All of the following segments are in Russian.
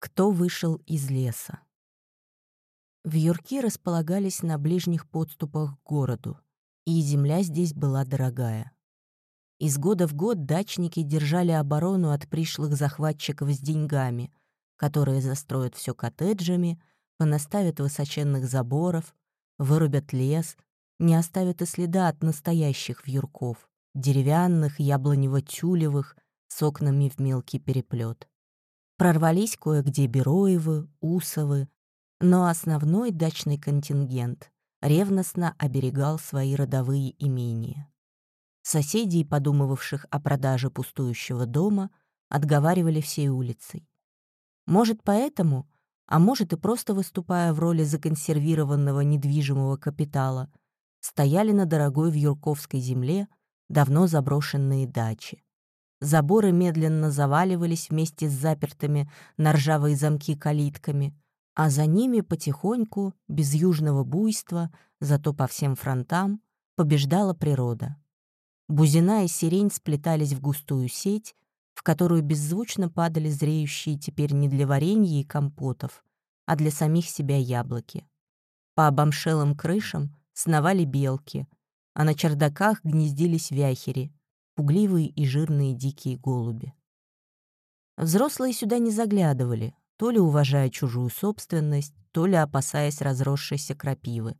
Кто вышел из леса? Вьюрки располагались на ближних подступах к городу, и земля здесь была дорогая. Из года в год дачники держали оборону от пришлых захватчиков с деньгами, которые застроят все коттеджами, понаставят высоченных заборов, вырубят лес, не оставят и следа от настоящих вьюрков, деревянных, яблонево-тюлевых, с окнами в мелкий переплет. Прорвались кое-где Бероевы, Усовы, но основной дачный контингент ревностно оберегал свои родовые имения. Соседей, подумывавших о продаже пустующего дома, отговаривали всей улицей. Может, поэтому, а может и просто выступая в роли законсервированного недвижимого капитала, стояли на дорогой вьюрковской земле давно заброшенные дачи. Заборы медленно заваливались вместе с запертыми на ржавые замки калитками, а за ними потихоньку, без южного буйства, зато по всем фронтам, побеждала природа. Бузина и сирень сплетались в густую сеть, в которую беззвучно падали зреющие теперь не для варенья и компотов, а для самих себя яблоки. По обомшелым крышам сновали белки, а на чердаках гнездились вяхери, пугливые и жирные дикие голуби. Взрослые сюда не заглядывали, то ли уважая чужую собственность, то ли опасаясь разросшейся крапивы.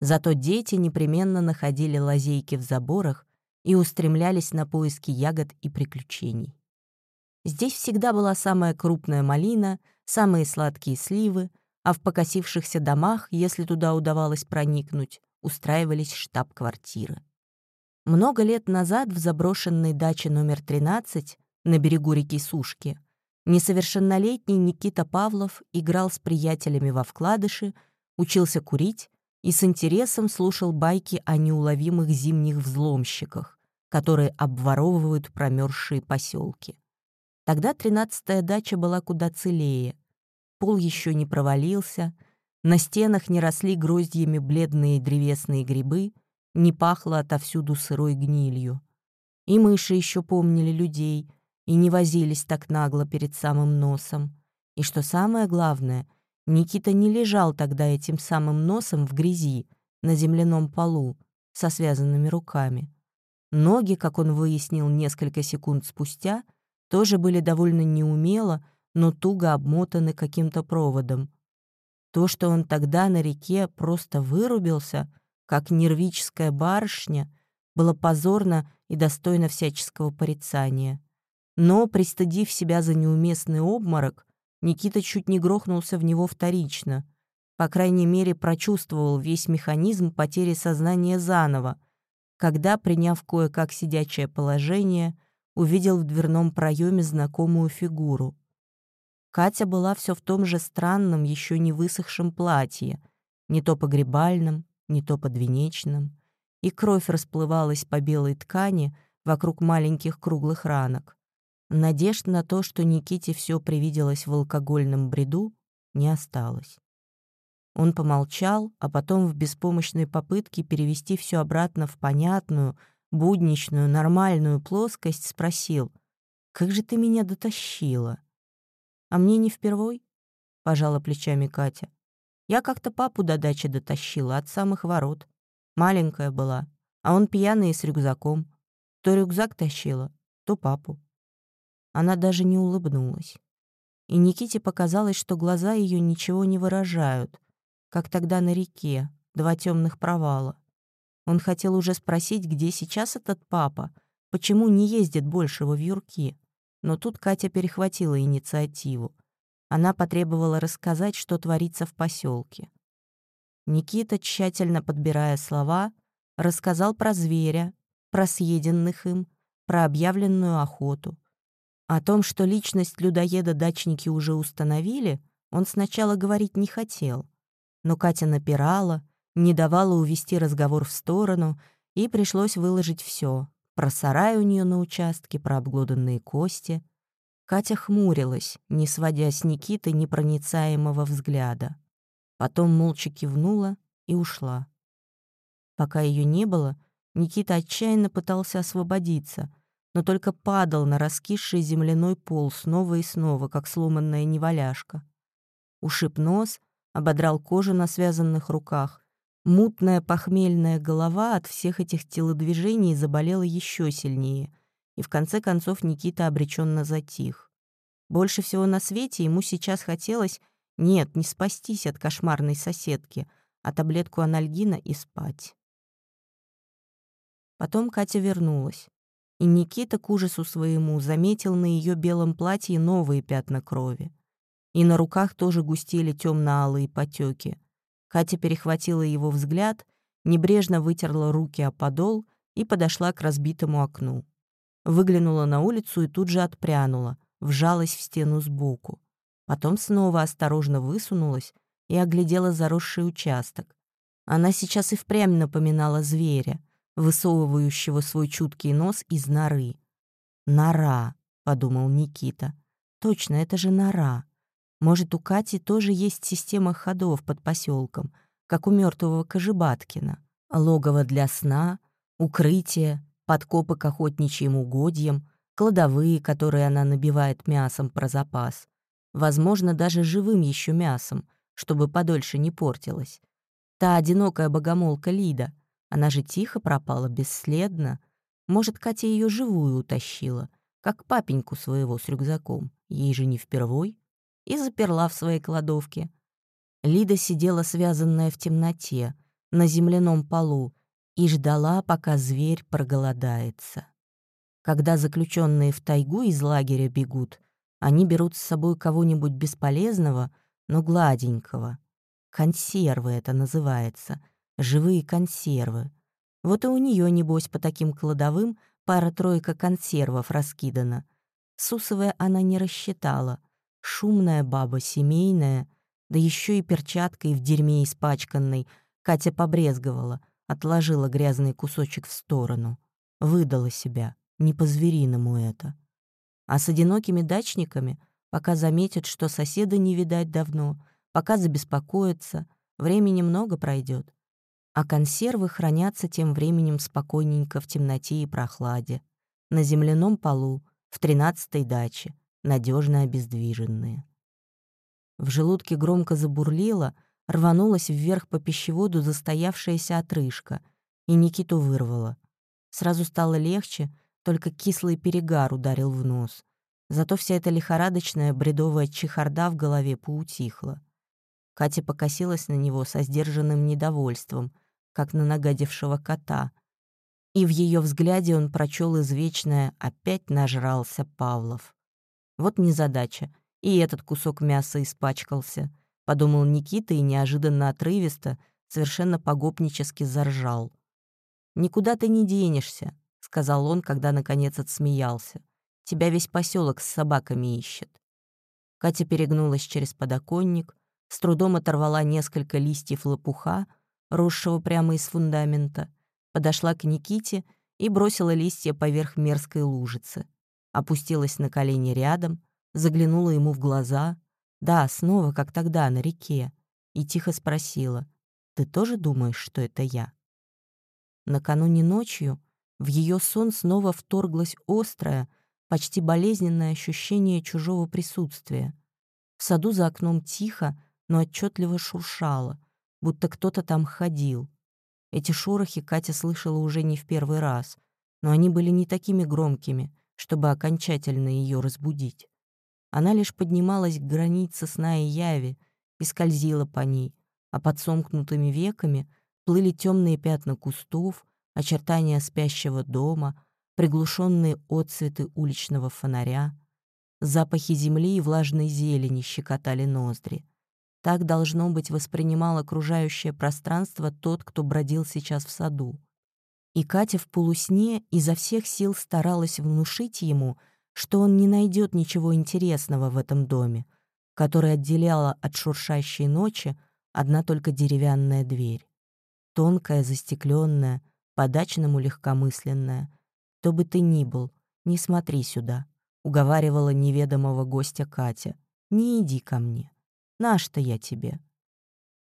Зато дети непременно находили лазейки в заборах и устремлялись на поиски ягод и приключений. Здесь всегда была самая крупная малина, самые сладкие сливы, а в покосившихся домах, если туда удавалось проникнуть, устраивались штаб-квартиры. Много лет назад в заброшенной даче номер 13 на берегу реки Сушки несовершеннолетний Никита Павлов играл с приятелями во вкладыши, учился курить и с интересом слушал байки о неуловимых зимних взломщиках, которые обворовывают промерзшие поселки. Тогда тринадцатая дача была куда целее. Пол еще не провалился, на стенах не росли гроздьями бледные древесные грибы, не пахло отовсюду сырой гнилью. И мыши еще помнили людей и не возились так нагло перед самым носом. И что самое главное, Никита не лежал тогда этим самым носом в грязи, на земляном полу, со связанными руками. Ноги, как он выяснил несколько секунд спустя, тоже были довольно неумело, но туго обмотаны каким-то проводом. То, что он тогда на реке просто вырубился — как нервическая барышня, было позорно и достойно всяческого порицания. Но, пристыдив себя за неуместный обморок, Никита чуть не грохнулся в него вторично. По крайней мере, прочувствовал весь механизм потери сознания заново, когда, приняв кое-как сидячее положение, увидел в дверном проеме знакомую фигуру. Катя была все в том же странном, еще не высохшем платье, не то погребальном, не то подвенечным, и кровь расплывалась по белой ткани вокруг маленьких круглых ранок. Надежд на то, что Никите все привиделось в алкогольном бреду, не осталось. Он помолчал, а потом в беспомощной попытке перевести все обратно в понятную, будничную, нормальную плоскость спросил, «Как же ты меня дотащила?» «А мне не впервой?» — пожала плечами Катя. Я как-то папу до дачи дотащила от самых ворот. Маленькая была, а он пьяный и с рюкзаком. То рюкзак тащила, то папу. Она даже не улыбнулась. И Никите показалось, что глаза ее ничего не выражают, как тогда на реке, два темных провала. Он хотел уже спросить, где сейчас этот папа, почему не ездит больше во вьюрки. Но тут Катя перехватила инициативу. Она потребовала рассказать, что творится в поселке. Никита, тщательно подбирая слова, рассказал про зверя, про съеденных им, про объявленную охоту. О том, что личность людоеда дачники уже установили, он сначала говорить не хотел. Но Катя напирала, не давала увести разговор в сторону, и пришлось выложить все про сарай у нее на участке, про обглоданные кости, Катя хмурилась, не сводя с Никиты непроницаемого взгляда. Потом молча кивнула и ушла. Пока ее не было, Никита отчаянно пытался освободиться, но только падал на раскисший земляной пол снова и снова, как сломанная неваляшка. Ушиб нос, ободрал кожу на связанных руках. Мутная похмельная голова от всех этих телодвижений заболела еще сильнее, и в конце концов Никита обреченно затих. Больше всего на свете ему сейчас хотелось, нет, не спастись от кошмарной соседки, а таблетку анальгина и спать. Потом Катя вернулась, и Никита к ужасу своему заметил на ее белом платье новые пятна крови. И на руках тоже густели темно-алые потеки. Катя перехватила его взгляд, небрежно вытерла руки о подол и подошла к разбитому окну. Выглянула на улицу и тут же отпрянула, вжалась в стену сбоку. Потом снова осторожно высунулась и оглядела заросший участок. Она сейчас и впрямь напоминала зверя, высовывающего свой чуткий нос из норы. «Нора», — подумал Никита. «Точно, это же нора. Может, у Кати тоже есть система ходов под поселком, как у мертвого Кожебаткина. Логово для сна, укрытие, подкопы к охотничьим угодьям, кладовые, которые она набивает мясом про запас. Возможно, даже живым еще мясом, чтобы подольше не портилось. Та одинокая богомолка Лида, она же тихо пропала, бесследно. Может, Катя ее живую утащила, как папеньку своего с рюкзаком, ей же не впервой и заперла в своей кладовке. Лида сидела связанная в темноте, на земляном полу, и ждала, пока зверь проголодается. Когда заключенные в тайгу из лагеря бегут, они берут с собой кого-нибудь бесполезного, но гладенького. Консервы это называется, живые консервы. Вот и у нее, небось, по таким кладовым пара-тройка консервов раскидана. Сусовая она не рассчитала — Шумная баба, семейная, да еще и перчаткой в дерьме испачканной, Катя побрезговала, отложила грязный кусочек в сторону. Выдала себя, не по-звериному это. А с одинокими дачниками, пока заметят, что соседа не видать давно, пока забеспокоятся, времени много пройдет. А консервы хранятся тем временем спокойненько в темноте и прохладе, на земляном полу, в тринадцатой даче, надежно обездвиженные. В желудке громко забурлило, рванулась вверх по пищеводу застоявшаяся отрыжка, и Никиту вырвало. Сразу стало легче, только кислый перегар ударил в нос. Зато вся эта лихорадочная бредовая чехарда в голове поутихла. Катя покосилась на него со сдержанным недовольством, как на нагадившего кота. И в ее взгляде он прочел извечное «опять нажрался Павлов». Вот незадача. И этот кусок мяса испачкался. Подумал Никита и неожиданно отрывисто, совершенно погопнически заржал. «Никуда ты не денешься», — сказал он, когда наконец отсмеялся. «Тебя весь поселок с собаками ищет». Катя перегнулась через подоконник, с трудом оторвала несколько листьев лопуха, росшего прямо из фундамента, подошла к Никите и бросила листья поверх мерзкой лужицы опустилась на колени рядом, заглянула ему в глаза, да, снова, как тогда, на реке, и тихо спросила, «Ты тоже думаешь, что это я?» Накануне ночью в ее сон снова вторглось острое, почти болезненное ощущение чужого присутствия. В саду за окном тихо, но отчетливо шуршало, будто кто-то там ходил. Эти шорохи Катя слышала уже не в первый раз, но они были не такими громкими, чтобы окончательно ее разбудить. Она лишь поднималась к границе сна и яви и скользила по ней, а под сомкнутыми веками плыли темные пятна кустов, очертания спящего дома, приглушенные отцветы уличного фонаря. Запахи земли и влажной зелени щекотали ноздри. Так, должно быть, воспринимал окружающее пространство тот, кто бродил сейчас в саду. И Катя в полусне изо всех сил старалась внушить ему, что он не найдет ничего интересного в этом доме, который отделяла от шуршащей ночи одна только деревянная дверь. Тонкая, застекленная, по-дачному легкомысленная. «То бы ты ни был, не смотри сюда», — уговаривала неведомого гостя Катя. «Не иди ко мне. Наш-то я тебе».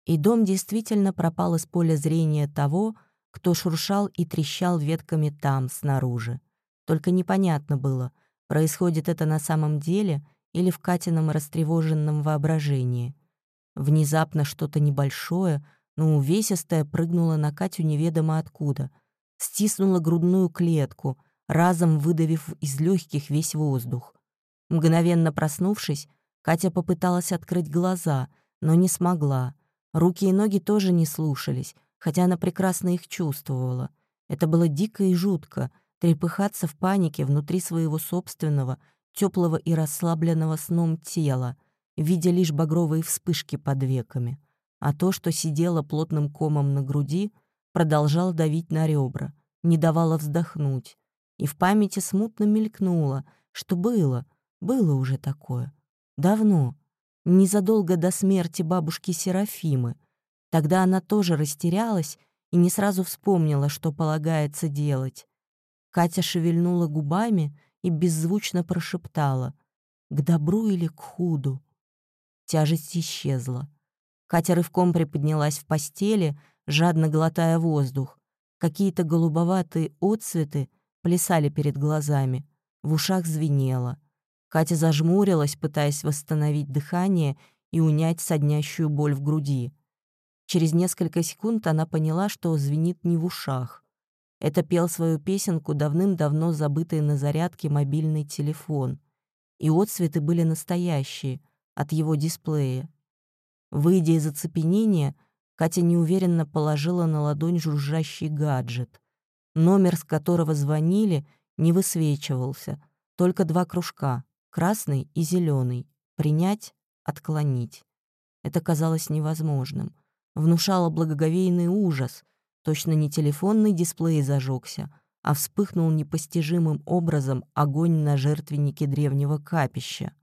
И дом действительно пропал из поля зрения того, кто шуршал и трещал ветками там, снаружи. Только непонятно было, происходит это на самом деле или в Катином растревоженном воображении. Внезапно что-то небольшое, но увесистое прыгнуло на Катю неведомо откуда, стиснуло грудную клетку, разом выдавив из легких весь воздух. Мгновенно проснувшись, Катя попыталась открыть глаза, но не смогла. Руки и ноги тоже не слушались, хотя она прекрасно их чувствовала. Это было дико и жутко — трепыхаться в панике внутри своего собственного, теплого и расслабленного сном тела, видя лишь багровые вспышки под веками. А то, что сидело плотным комом на груди, продолжало давить на ребра, не давало вздохнуть. И в памяти смутно мелькнуло, что было, было уже такое. Давно, незадолго до смерти бабушки Серафимы. Тогда она тоже растерялась и не сразу вспомнила, что полагается делать. Катя шевельнула губами и беззвучно прошептала «К добру или к худу?» Тяжесть исчезла. Катя рывком приподнялась в постели, жадно глотая воздух. Какие-то голубоватые отцветы плясали перед глазами, в ушах звенело. Катя зажмурилась, пытаясь восстановить дыхание и унять соднящую боль в груди. Через несколько секунд она поняла, что звенит не в ушах. Это пел свою песенку давным-давно забытый на зарядке мобильный телефон. И отцветы были настоящие, от его дисплея. Выйдя из оцепенения, Катя неуверенно положила на ладонь жужжащий гаджет. Номер, с которого звонили, не высвечивался, только два кружка — красный и зеленый. Принять — отклонить. Это казалось невозможным. Внушало благоговейный ужас, Точно не телефонный дисплей зажегся, а вспыхнул непостижимым образом огонь на жертвеннике древнего капища.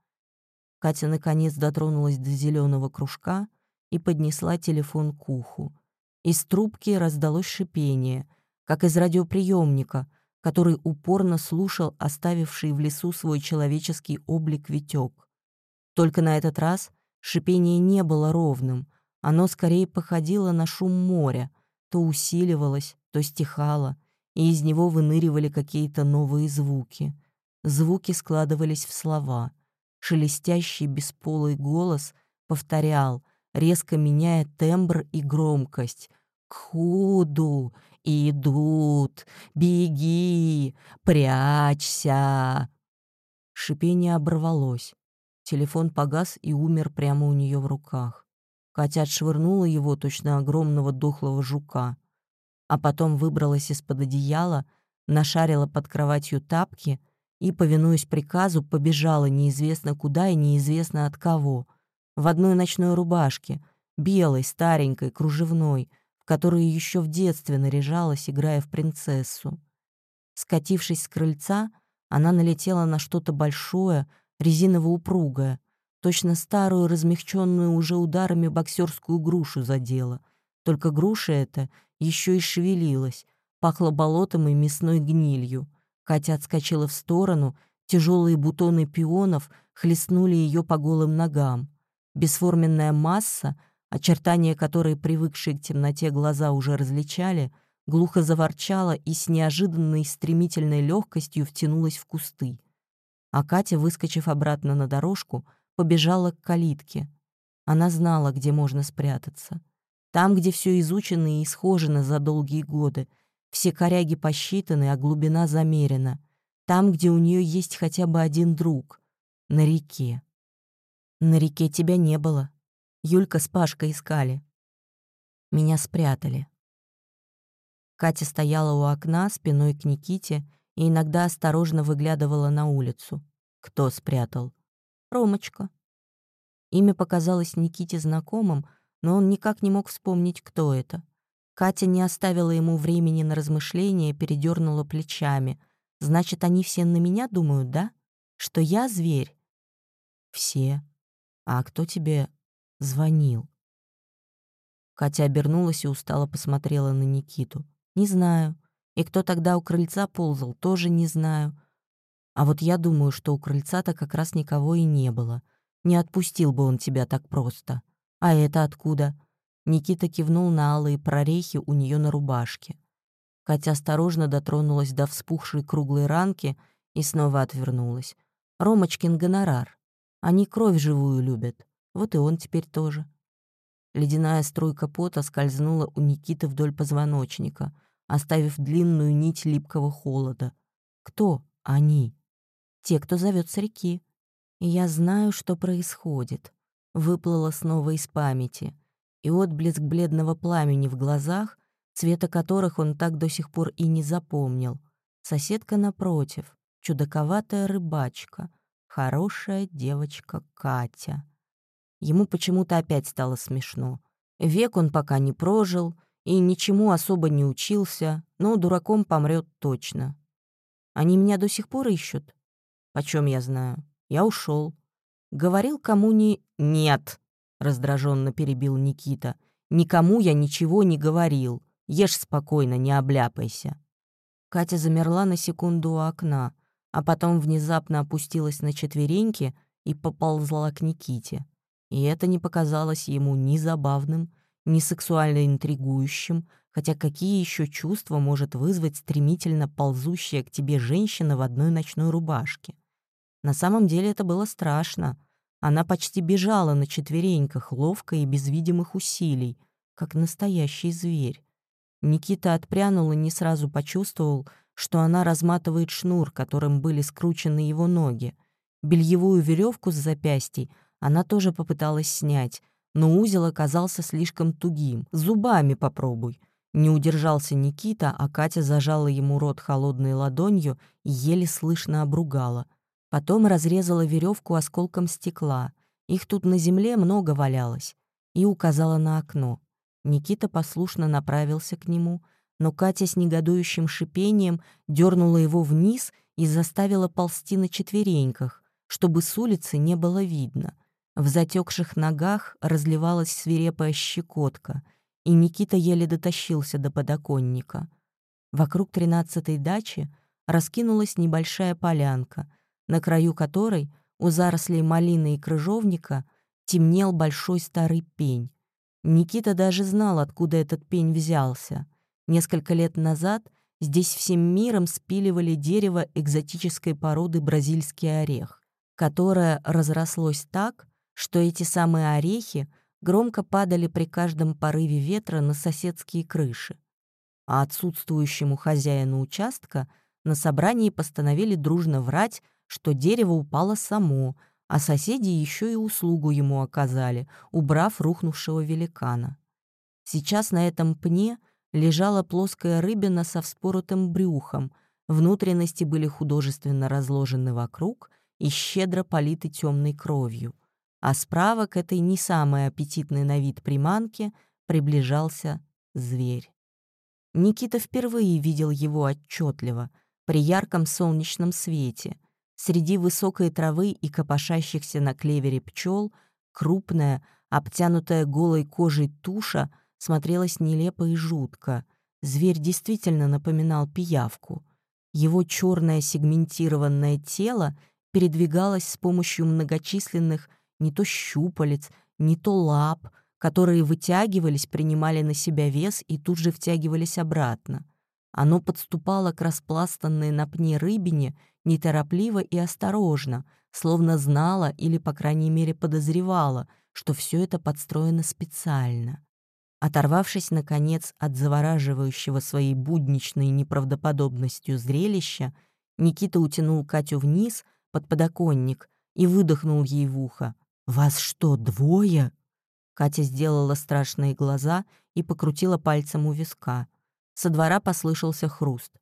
Катя наконец дотронулась до зеленого кружка и поднесла телефон к уху. Из трубки раздалось шипение, как из радиоприемника, который упорно слушал оставивший в лесу свой человеческий облик Витек. Только на этот раз шипение не было ровным, оно скорее походило на шум моря, то усиливалось, то стихало, и из него выныривали какие-то новые звуки. Звуки складывались в слова. Шелестящий бесполый голос повторял, резко меняя тембр и громкость. «К худу идут! Беги! Прячься!» Шипение оборвалось. Телефон погас и умер прямо у нее в руках. Катя отшвырнула его, точно огромного дохлого жука. А потом выбралась из-под одеяла, нашарила под кроватью тапки и, повинуясь приказу, побежала неизвестно куда и неизвестно от кого. В одной ночной рубашке, белой, старенькой, кружевной, в которой еще в детстве наряжалась, играя в принцессу. Скатившись с крыльца, она налетела на что-то большое, резиново-упругое, Точно старую, размягченную уже ударами боксерскую грушу задела. Только груша эта еще и шевелилась, пахла болотом и мясной гнилью. Катя отскочила в сторону, тяжелые бутоны пионов хлестнули ее по голым ногам. Бесформенная масса, очертания которой привыкшие к темноте глаза уже различали, глухо заворчала и с неожиданной стремительной легкостью втянулась в кусты. А Катя, выскочив обратно на дорожку, побежала к калитке. Она знала, где можно спрятаться. Там, где все изучено и исхожено за долгие годы, все коряги посчитаны, а глубина замерена. Там, где у нее есть хотя бы один друг. На реке. На реке тебя не было. Юлька с Пашкой искали. Меня спрятали. Катя стояла у окна спиной к Никите и иногда осторожно выглядывала на улицу. Кто спрятал? Ромочка. Имя показалось Никите знакомым, но он никак не мог вспомнить, кто это. Катя не оставила ему времени на размышления, передернула плечами. «Значит, они все на меня думают, да? Что я зверь?» «Все. А кто тебе звонил?» Катя обернулась и устало посмотрела на Никиту. «Не знаю. И кто тогда у крыльца ползал, тоже не знаю. А вот я думаю, что у крыльца-то как раз никого и не было. Не отпустил бы он тебя так просто. А это откуда?» Никита кивнул на алые прорехи у нее на рубашке. Катя осторожно дотронулась до вспухшей круглой ранки и снова отвернулась. Ромочкин гонорар. Они кровь живую любят. Вот и он теперь тоже. Ледяная струйка пота скользнула у Никиты вдоль позвоночника, оставив длинную нить липкого холода. Кто они? Те, кто зовет с реки. Я знаю, что происходит. Выплыло снова из памяти. И отблеск бледного пламени в глазах, цвета которых он так до сих пор и не запомнил. Соседка напротив, чудаковатая рыбачка, хорошая девочка Катя. Ему почему-то опять стало смешно. Век он пока не прожил и ничему особо не учился, но дураком помрет точно. Они меня до сих пор ищут? Почем я знаю? Я ушел. Говорил кому ни «нет», — раздраженно перебил Никита. «Никому я ничего не говорил. Ешь спокойно, не обляпайся». Катя замерла на секунду у окна, а потом внезапно опустилась на четвереньки и поползла к Никите. И это не показалось ему ни забавным, ни сексуально интригующим, хотя какие еще чувства может вызвать стремительно ползущая к тебе женщина в одной ночной рубашке? На самом деле это было страшно. Она почти бежала на четвереньках, ловко и без видимых усилий, как настоящий зверь. Никита отпрянул и не сразу почувствовал, что она разматывает шнур, которым были скручены его ноги. Бельевую веревку с запястьей — она тоже попыталась снять, но узел оказался слишком тугим. «Зубами попробуй». Не удержался Никита, а Катя зажала ему рот холодной ладонью и еле слышно обругала. Потом разрезала веревку осколком стекла. Их тут на земле много валялось. И указала на окно. Никита послушно направился к нему, но Катя с негодующим шипением дернула его вниз и заставила ползти на четвереньках, чтобы с улицы не было видно — в затекших ногах разливалась свирепая щекотка, и Никита еле дотащился до подоконника. Вокруг тринадцатой дачи раскинулась небольшая полянка, на краю которой, у зарослей малины и крыжовника, темнел большой старый пень. Никита даже знал, откуда этот пень взялся. Несколько лет назад здесь всем миром спиливали дерево экзотической породы бразильский орех, которое разрослось так, что эти самые орехи громко падали при каждом порыве ветра на соседские крыши. А отсутствующему хозяину участка на собрании постановили дружно врать, что дерево упало само, а соседи еще и услугу ему оказали, убрав рухнувшего великана. Сейчас на этом пне лежала плоская рыбина со вспоротым брюхом, внутренности были художественно разложены вокруг и щедро политы темной кровью — а справа к этой не самой аппетитной на вид приманке приближался зверь. Никита впервые видел его отчетливо, при ярком солнечном свете. Среди высокой травы и копошащихся на клевере пчел крупная, обтянутая голой кожей туша смотрелась нелепо и жутко. Зверь действительно напоминал пиявку. Его черное сегментированное тело передвигалось с помощью многочисленных не то щупалец, не то лап, которые вытягивались, принимали на себя вес и тут же втягивались обратно. Оно подступало к распластанной на пне рыбине неторопливо и осторожно, словно знало или, по крайней мере, подозревало, что все это подстроено специально. Оторвавшись, наконец, от завораживающего своей будничной неправдоподобностью зрелища, Никита утянул Катю вниз под подоконник и выдохнул ей в ухо. «Вас что, двое?» Катя сделала страшные глаза и покрутила пальцем у виска. Со двора послышался хруст.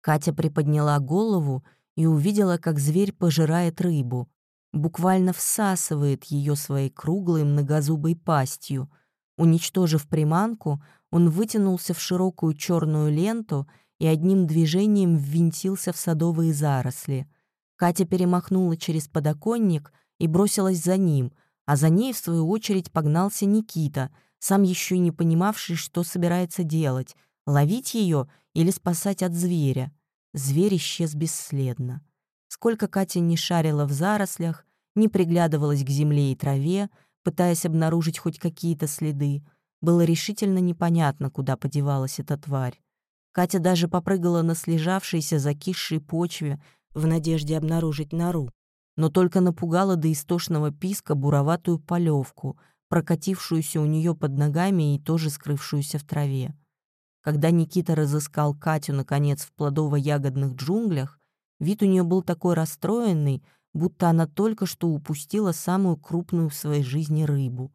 Катя приподняла голову и увидела, как зверь пожирает рыбу, буквально всасывает ее своей круглой многозубой пастью. Уничтожив приманку, он вытянулся в широкую черную ленту и одним движением ввинтился в садовые заросли. Катя перемахнула через подоконник — и бросилась за ним, а за ней, в свою очередь, погнался Никита, сам еще не понимавший, что собирается делать — ловить ее или спасать от зверя. Зверь исчез бесследно. Сколько Катя не шарила в зарослях, не приглядывалась к земле и траве, пытаясь обнаружить хоть какие-то следы, было решительно непонятно, куда подевалась эта тварь. Катя даже попрыгала на слежавшейся закисшей почве в надежде обнаружить нору, но только напугала до истошного писка буроватую полевку, прокатившуюся у нее под ногами и тоже скрывшуюся в траве. Когда Никита разыскал Катю, наконец, в плодово-ягодных джунглях, вид у нее был такой расстроенный, будто она только что упустила самую крупную в своей жизни рыбу.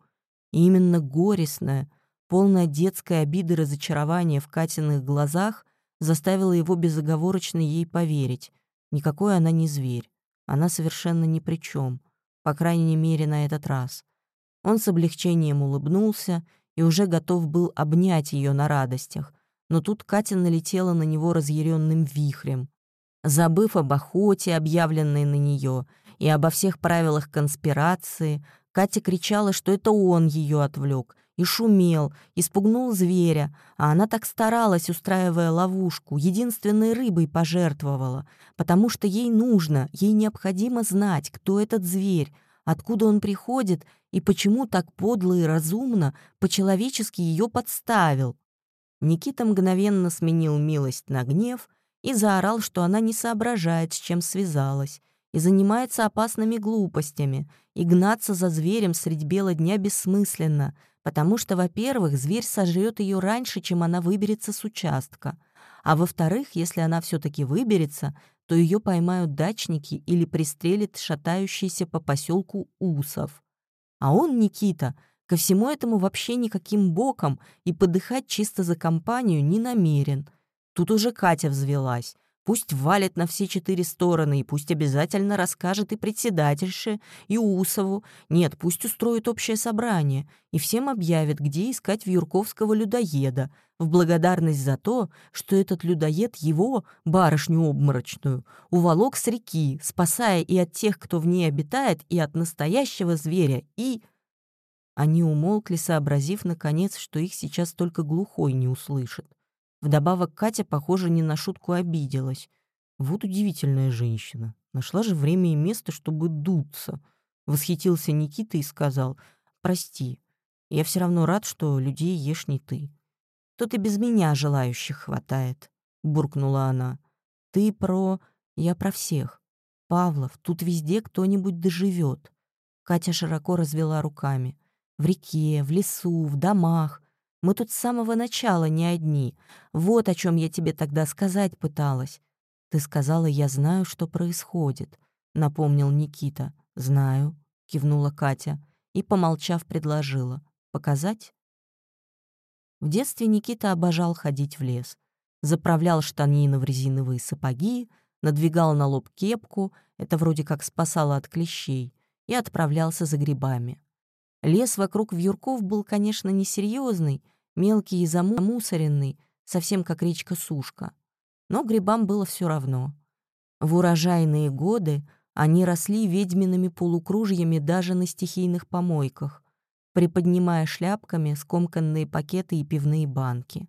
И именно горестная, полная детской обиды и разочарования в Катиных глазах заставила его безоговорочно ей поверить. Никакой она не зверь. Она совершенно ни при чем, по крайней мере, на этот раз. Он с облегчением улыбнулся и уже готов был обнять ее на радостях, но тут Катя налетела на него разъяренным вихрем. Забыв об охоте, объявленной на нее, и обо всех правилах конспирации, Катя кричала, что это он ее отвлек, и шумел, испугнул зверя, а она так старалась, устраивая ловушку, единственной рыбой пожертвовала, потому что ей нужно, ей необходимо знать, кто этот зверь, откуда он приходит и почему так подло и разумно по-человечески ее подставил. Никита мгновенно сменил милость на гнев и заорал, что она не соображает, с чем связалась, и занимается опасными глупостями, и гнаться за зверем средь бела дня бессмысленно, потому что, во-первых, зверь сожрет ее раньше, чем она выберется с участка, а во-вторых, если она все таки выберется, то ее поймают дачники или пристрелит шатающийся по поселку Усов. А он, Никита, ко всему этому вообще никаким боком и подыхать чисто за компанию не намерен. Тут уже Катя взвелась. Пусть валит на все четыре стороны, и пусть обязательно расскажет и председательше, и Усову. Нет, пусть устроит общее собрание, и всем объявит, где искать вьюрковского людоеда, в благодарность за то, что этот людоед его, барышню обморочную, уволок с реки, спасая и от тех, кто в ней обитает, и от настоящего зверя, и... Они умолкли, сообразив, наконец, что их сейчас только глухой не услышит. Вдобавок Катя, похоже, не на шутку обиделась. Вот удивительная женщина. Нашла же время и место, чтобы дуться. Восхитился Никита и сказал, «Прости, я все равно рад, что людей ешь не ты». «Тут и без меня желающих хватает», — буркнула она. «Ты про... я про всех. Павлов, тут везде кто-нибудь доживет. Катя широко развела руками. «В реке, в лесу, в домах. Мы тут с самого начала не одни. Вот о чем я тебе тогда сказать пыталась. Ты сказала, я знаю, что происходит, напомнил Никита. Знаю, кивнула Катя и, помолчав, предложила. Показать? В детстве Никита обожал ходить в лес. Заправлял штанины в резиновые сапоги, надвигал на лоб кепку, это вроде как спасало от клещей, и отправлялся за грибами. Лес вокруг вьюрков был, конечно, несерьезный, мелкий и замусоренный, совсем как речка Сушка. Но грибам было все равно. В урожайные годы они росли ведьмиными полукружьями даже на стихийных помойках, приподнимая шляпками скомканные пакеты и пивные банки.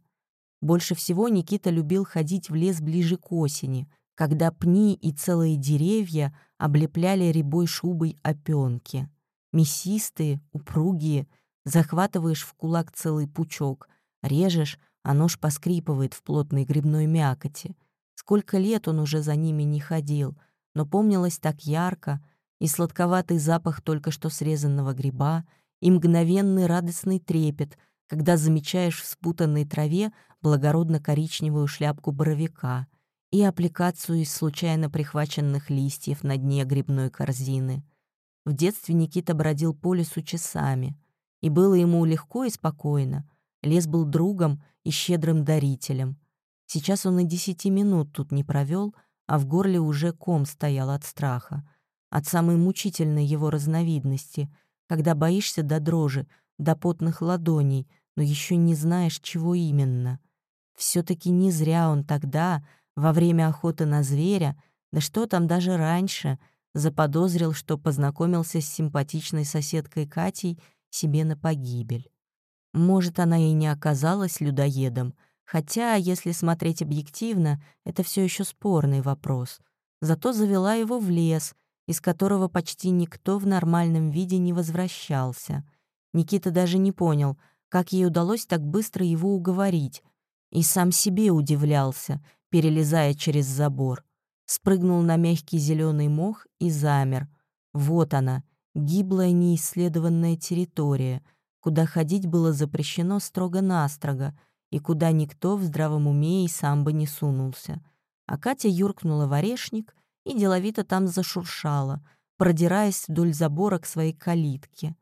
Больше всего Никита любил ходить в лес ближе к осени, когда пни и целые деревья облепляли рябой шубой опенки. Мясистые, упругие — Захватываешь в кулак целый пучок, режешь, а нож поскрипывает в плотной грибной мякоти. Сколько лет он уже за ними не ходил, но помнилось так ярко, и сладковатый запах только что срезанного гриба, и мгновенный радостный трепет, когда замечаешь в спутанной траве благородно-коричневую шляпку боровика и аппликацию из случайно прихваченных листьев на дне грибной корзины. В детстве Никита бродил по лесу часами — и было ему легко и спокойно. Лес был другом и щедрым дарителем. Сейчас он и десяти минут тут не провел, а в горле уже ком стоял от страха, от самой мучительной его разновидности, когда боишься до дрожи, до потных ладоней, но еще не знаешь, чего именно. все таки не зря он тогда, во время охоты на зверя, да что там даже раньше, заподозрил, что познакомился с симпатичной соседкой Катей себе на погибель. Может, она и не оказалась людоедом, хотя, если смотреть объективно, это все еще спорный вопрос. Зато завела его в лес, из которого почти никто в нормальном виде не возвращался. Никита даже не понял, как ей удалось так быстро его уговорить. И сам себе удивлялся, перелезая через забор. Спрыгнул на мягкий зеленый мох и замер. Вот она, гиблая неисследованная территория, куда ходить было запрещено строго-настрого и куда никто в здравом уме и сам бы не сунулся. А Катя юркнула в орешник и деловито там зашуршала, продираясь вдоль забора к своей калитке.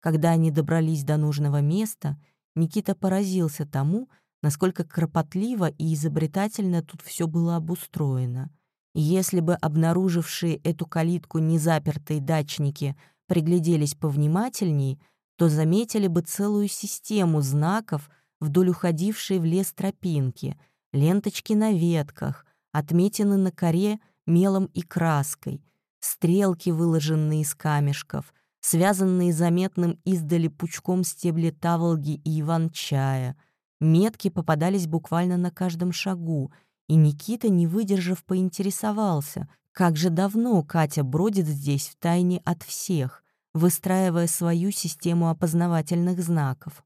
Когда они добрались до нужного места, Никита поразился тому, насколько кропотливо и изобретательно тут все было обустроено. Если бы обнаружившие эту калитку незапертые дачники пригляделись повнимательней, то заметили бы целую систему знаков вдоль уходившей в лес тропинки, ленточки на ветках, отметины на коре мелом и краской, стрелки, выложенные из камешков, связанные заметным издали пучком стебли таволги и иван-чая. Метки попадались буквально на каждом шагу, и Никита, не выдержав, поинтересовался, как же давно Катя бродит здесь в тайне от всех, выстраивая свою систему опознавательных знаков.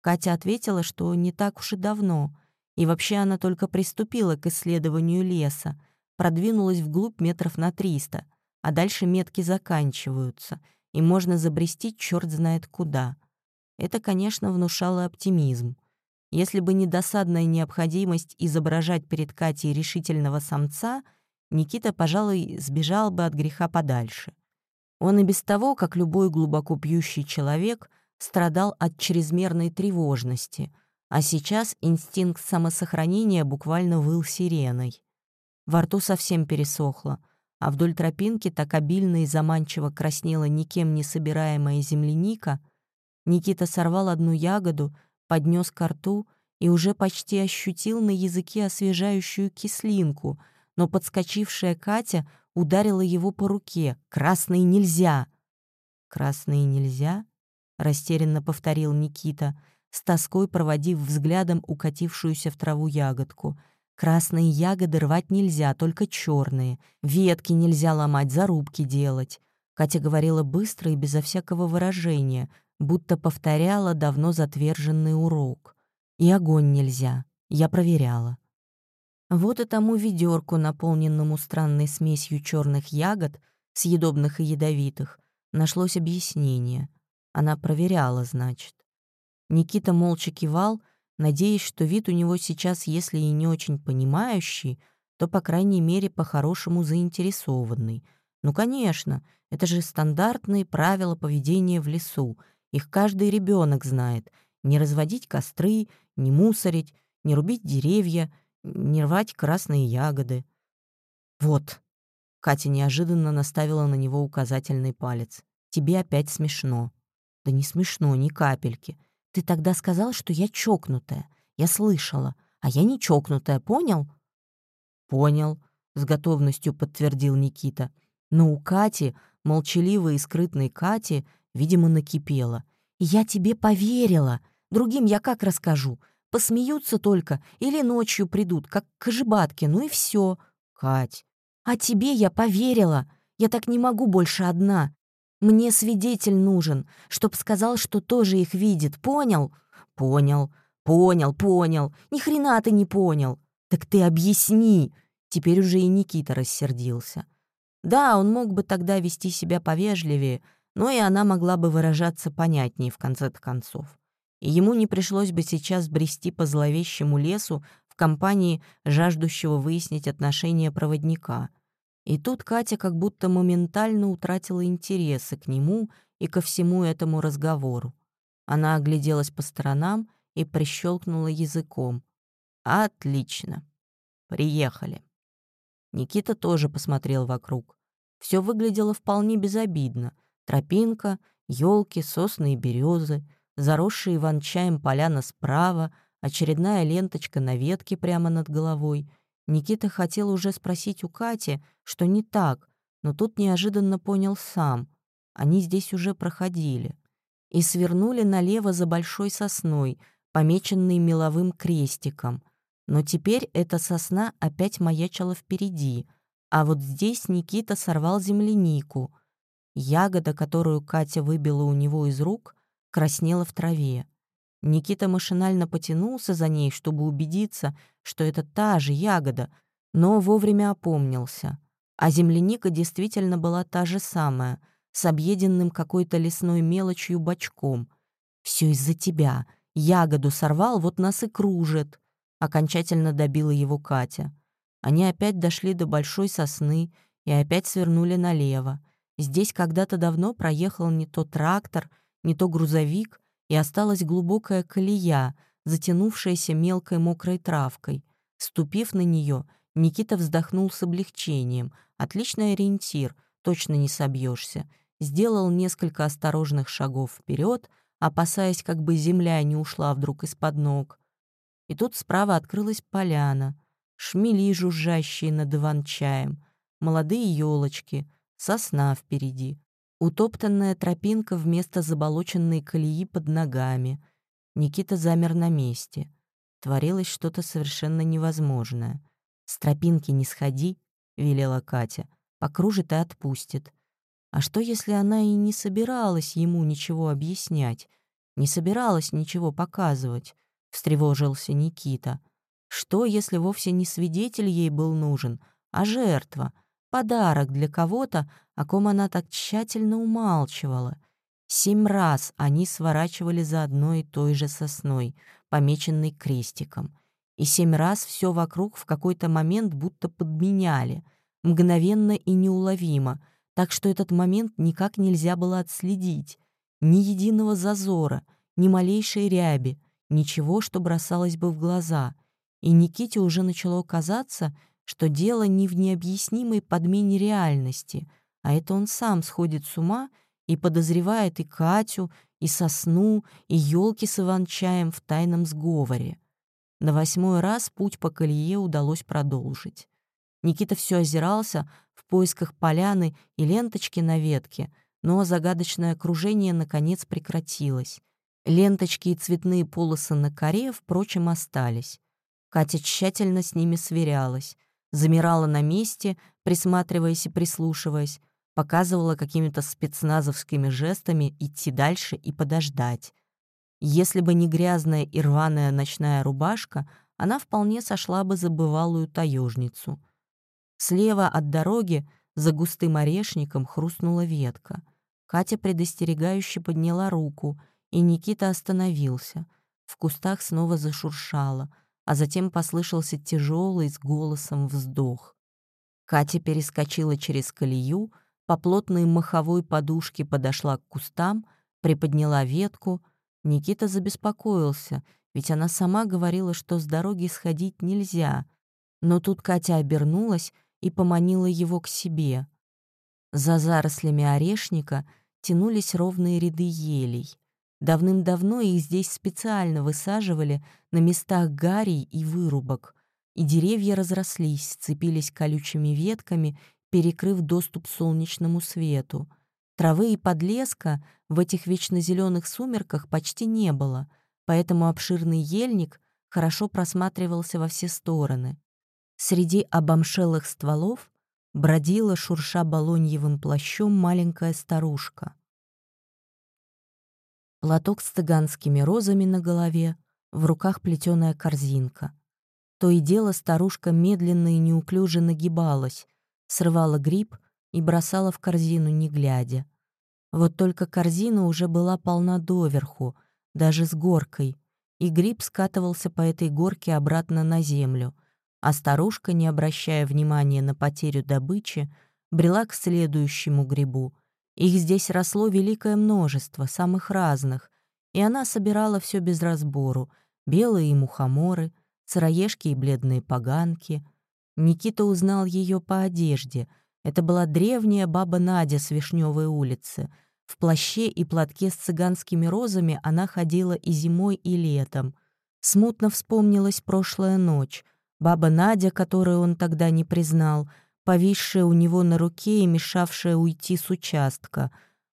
Катя ответила, что не так уж и давно, и вообще она только приступила к исследованию леса, продвинулась вглубь метров на триста, а дальше метки заканчиваются, и можно забрести черт знает куда. Это, конечно, внушало оптимизм. Если бы не досадная необходимость изображать перед Катей решительного самца, Никита, пожалуй, сбежал бы от греха подальше. Он и без того, как любой глубоко пьющий человек, страдал от чрезмерной тревожности, а сейчас инстинкт самосохранения буквально выл сиреной. Во рту совсем пересохло — а вдоль тропинки так обильно и заманчиво краснела никем не собираемая земляника, Никита сорвал одну ягоду, поднес ко рту и уже почти ощутил на языке освежающую кислинку, но подскочившая Катя ударила его по руке. «Красные нельзя!» «Красные нельзя?» — растерянно повторил Никита, с тоской проводив взглядом укатившуюся в траву ягодку — Красные ягоды рвать нельзя, только черные. Ветки нельзя ломать, зарубки делать. Катя говорила быстро и безо всякого выражения, будто повторяла давно затверженный урок. И огонь нельзя. Я проверяла. Вот и тому ведерку, наполненному странной смесью черных ягод, съедобных и ядовитых, нашлось объяснение. Она проверяла, значит. Никита молча кивал — надеясь, что вид у него сейчас, если и не очень понимающий, то, по крайней мере, по-хорошему заинтересованный. Ну, конечно, это же стандартные правила поведения в лесу. Их каждый ребенок знает. Не разводить костры, не мусорить, не рубить деревья, не рвать красные ягоды. Вот. Катя неожиданно наставила на него указательный палец. Тебе опять смешно. Да не смешно, ни капельки. Ты тогда сказал, что я чокнутая. Я слышала. А я не чокнутая, понял? Понял, с готовностью подтвердил Никита. Но у Кати, молчаливой и скрытной Кати, видимо, накипело. я тебе поверила. Другим я как расскажу? Посмеются только или ночью придут, как кожебатки, ну и все. Кать. А тебе я поверила. Я так не могу больше одна. Мне свидетель нужен, чтоб сказал, что тоже их видит, понял? Понял, понял, понял. Ни хрена ты не понял. Так ты объясни. Теперь уже и Никита рассердился. Да, он мог бы тогда вести себя повежливее, но и она могла бы выражаться понятнее в конце концов. И ему не пришлось бы сейчас брести по зловещему лесу в компании жаждущего выяснить отношения проводника — и тут Катя как будто моментально утратила интересы к нему и ко всему этому разговору. Она огляделась по сторонам и прищелкнула языком. «Отлично. Приехали». Никита тоже посмотрел вокруг. Все выглядело вполне безобидно. Тропинка, елки, сосны и березы, заросшие иван-чаем поляна справа, очередная ленточка на ветке прямо над головой — Никита хотел уже спросить у Кати, что не так, но тут неожиданно понял сам. Они здесь уже проходили. И свернули налево за большой сосной, помеченной меловым крестиком. Но теперь эта сосна опять маячила впереди, а вот здесь Никита сорвал землянику. Ягода, которую Катя выбила у него из рук, краснела в траве. Никита машинально потянулся за ней, чтобы убедиться, что это та же ягода, но вовремя опомнился. А земляника действительно была та же самая, с объеденным какой-то лесной мелочью бочком. Все из-за тебя. Ягоду сорвал, вот нас и кружит», — окончательно добила его Катя. Они опять дошли до большой сосны и опять свернули налево. Здесь когда-то давно проехал не то трактор, не то грузовик, и осталась глубокая колея, затянувшаяся мелкой мокрой травкой. Ступив на нее, Никита вздохнул с облегчением. Отличный ориентир, точно не собьешься. Сделал несколько осторожных шагов вперед, опасаясь, как бы земля не ушла вдруг из-под ног. И тут справа открылась поляна, шмели, жужжащие над иван-чаем, молодые елочки, сосна впереди, утоптанная тропинка вместо заболоченной колеи под ногами. Никита замер на месте. Творилось что-то совершенно невозможное. «С тропинки не сходи», — велела Катя, — «покружит и отпустит». А что, если она и не собиралась ему ничего объяснять, не собиралась ничего показывать? Встревожился Никита. Что, если вовсе не свидетель ей был нужен, а жертва — Подарок для кого-то, о ком она так тщательно умалчивала. Семь раз они сворачивали за одной и той же сосной, помеченной крестиком. И семь раз все вокруг в какой-то момент будто подменяли, мгновенно и неуловимо, так что этот момент никак нельзя было отследить. Ни единого зазора, ни малейшей ряби, ничего, что бросалось бы в глаза. И Никите уже начало казаться, что дело не в необъяснимой подмене реальности, а это он сам сходит с ума и подозревает и Катю, и сосну, и елки с иван-чаем в тайном сговоре. На восьмой раз путь по колее удалось продолжить. Никита все озирался в поисках поляны и ленточки на ветке, но загадочное окружение наконец прекратилось. Ленточки и цветные полосы на коре, впрочем, остались. Катя тщательно с ними сверялась замирала на месте, присматриваясь и прислушиваясь, показывала какими-то спецназовскими жестами идти дальше и подождать. Если бы не грязная и рваная ночная рубашка, она вполне сошла бы за бывалую таежницу. Слева от дороги за густым орешником хрустнула ветка. Катя предостерегающе подняла руку, и Никита остановился. В кустах снова зашуршало — а затем послышался тяжелый с голосом вздох. Катя перескочила через колею, по плотной маховой подушке подошла к кустам, приподняла ветку. Никита забеспокоился, ведь она сама говорила, что с дороги сходить нельзя. Но тут Катя обернулась и поманила его к себе. За зарослями орешника тянулись ровные ряды елей. Давным-давно их здесь специально высаживали на местах гарей и вырубок, и деревья разрослись, сцепились колючими ветками, перекрыв доступ солнечному свету. Травы и подлеска в этих вечно зеленых сумерках почти не было, поэтому обширный ельник хорошо просматривался во все стороны. Среди обомшелых стволов бродила, шурша балоньевым плащом, маленькая старушка — платок с цыганскими розами на голове, в руках плетеная корзинка. То и дело старушка медленно и неуклюже нагибалась, срывала гриб и бросала в корзину, не глядя. Вот только корзина уже была полна доверху, даже с горкой, и гриб скатывался по этой горке обратно на землю, а старушка, не обращая внимания на потерю добычи, брела к следующему грибу — их здесь росло великое множество, самых разных, и она собирала все без разбору — белые и мухоморы, сыроежки и бледные поганки. Никита узнал ее по одежде. Это была древняя баба Надя с Вишневой улицы. В плаще и платке с цыганскими розами она ходила и зимой, и летом. Смутно вспомнилась прошлая ночь. Баба Надя, которую он тогда не признал — повисшая у него на руке и мешавшая уйти с участка.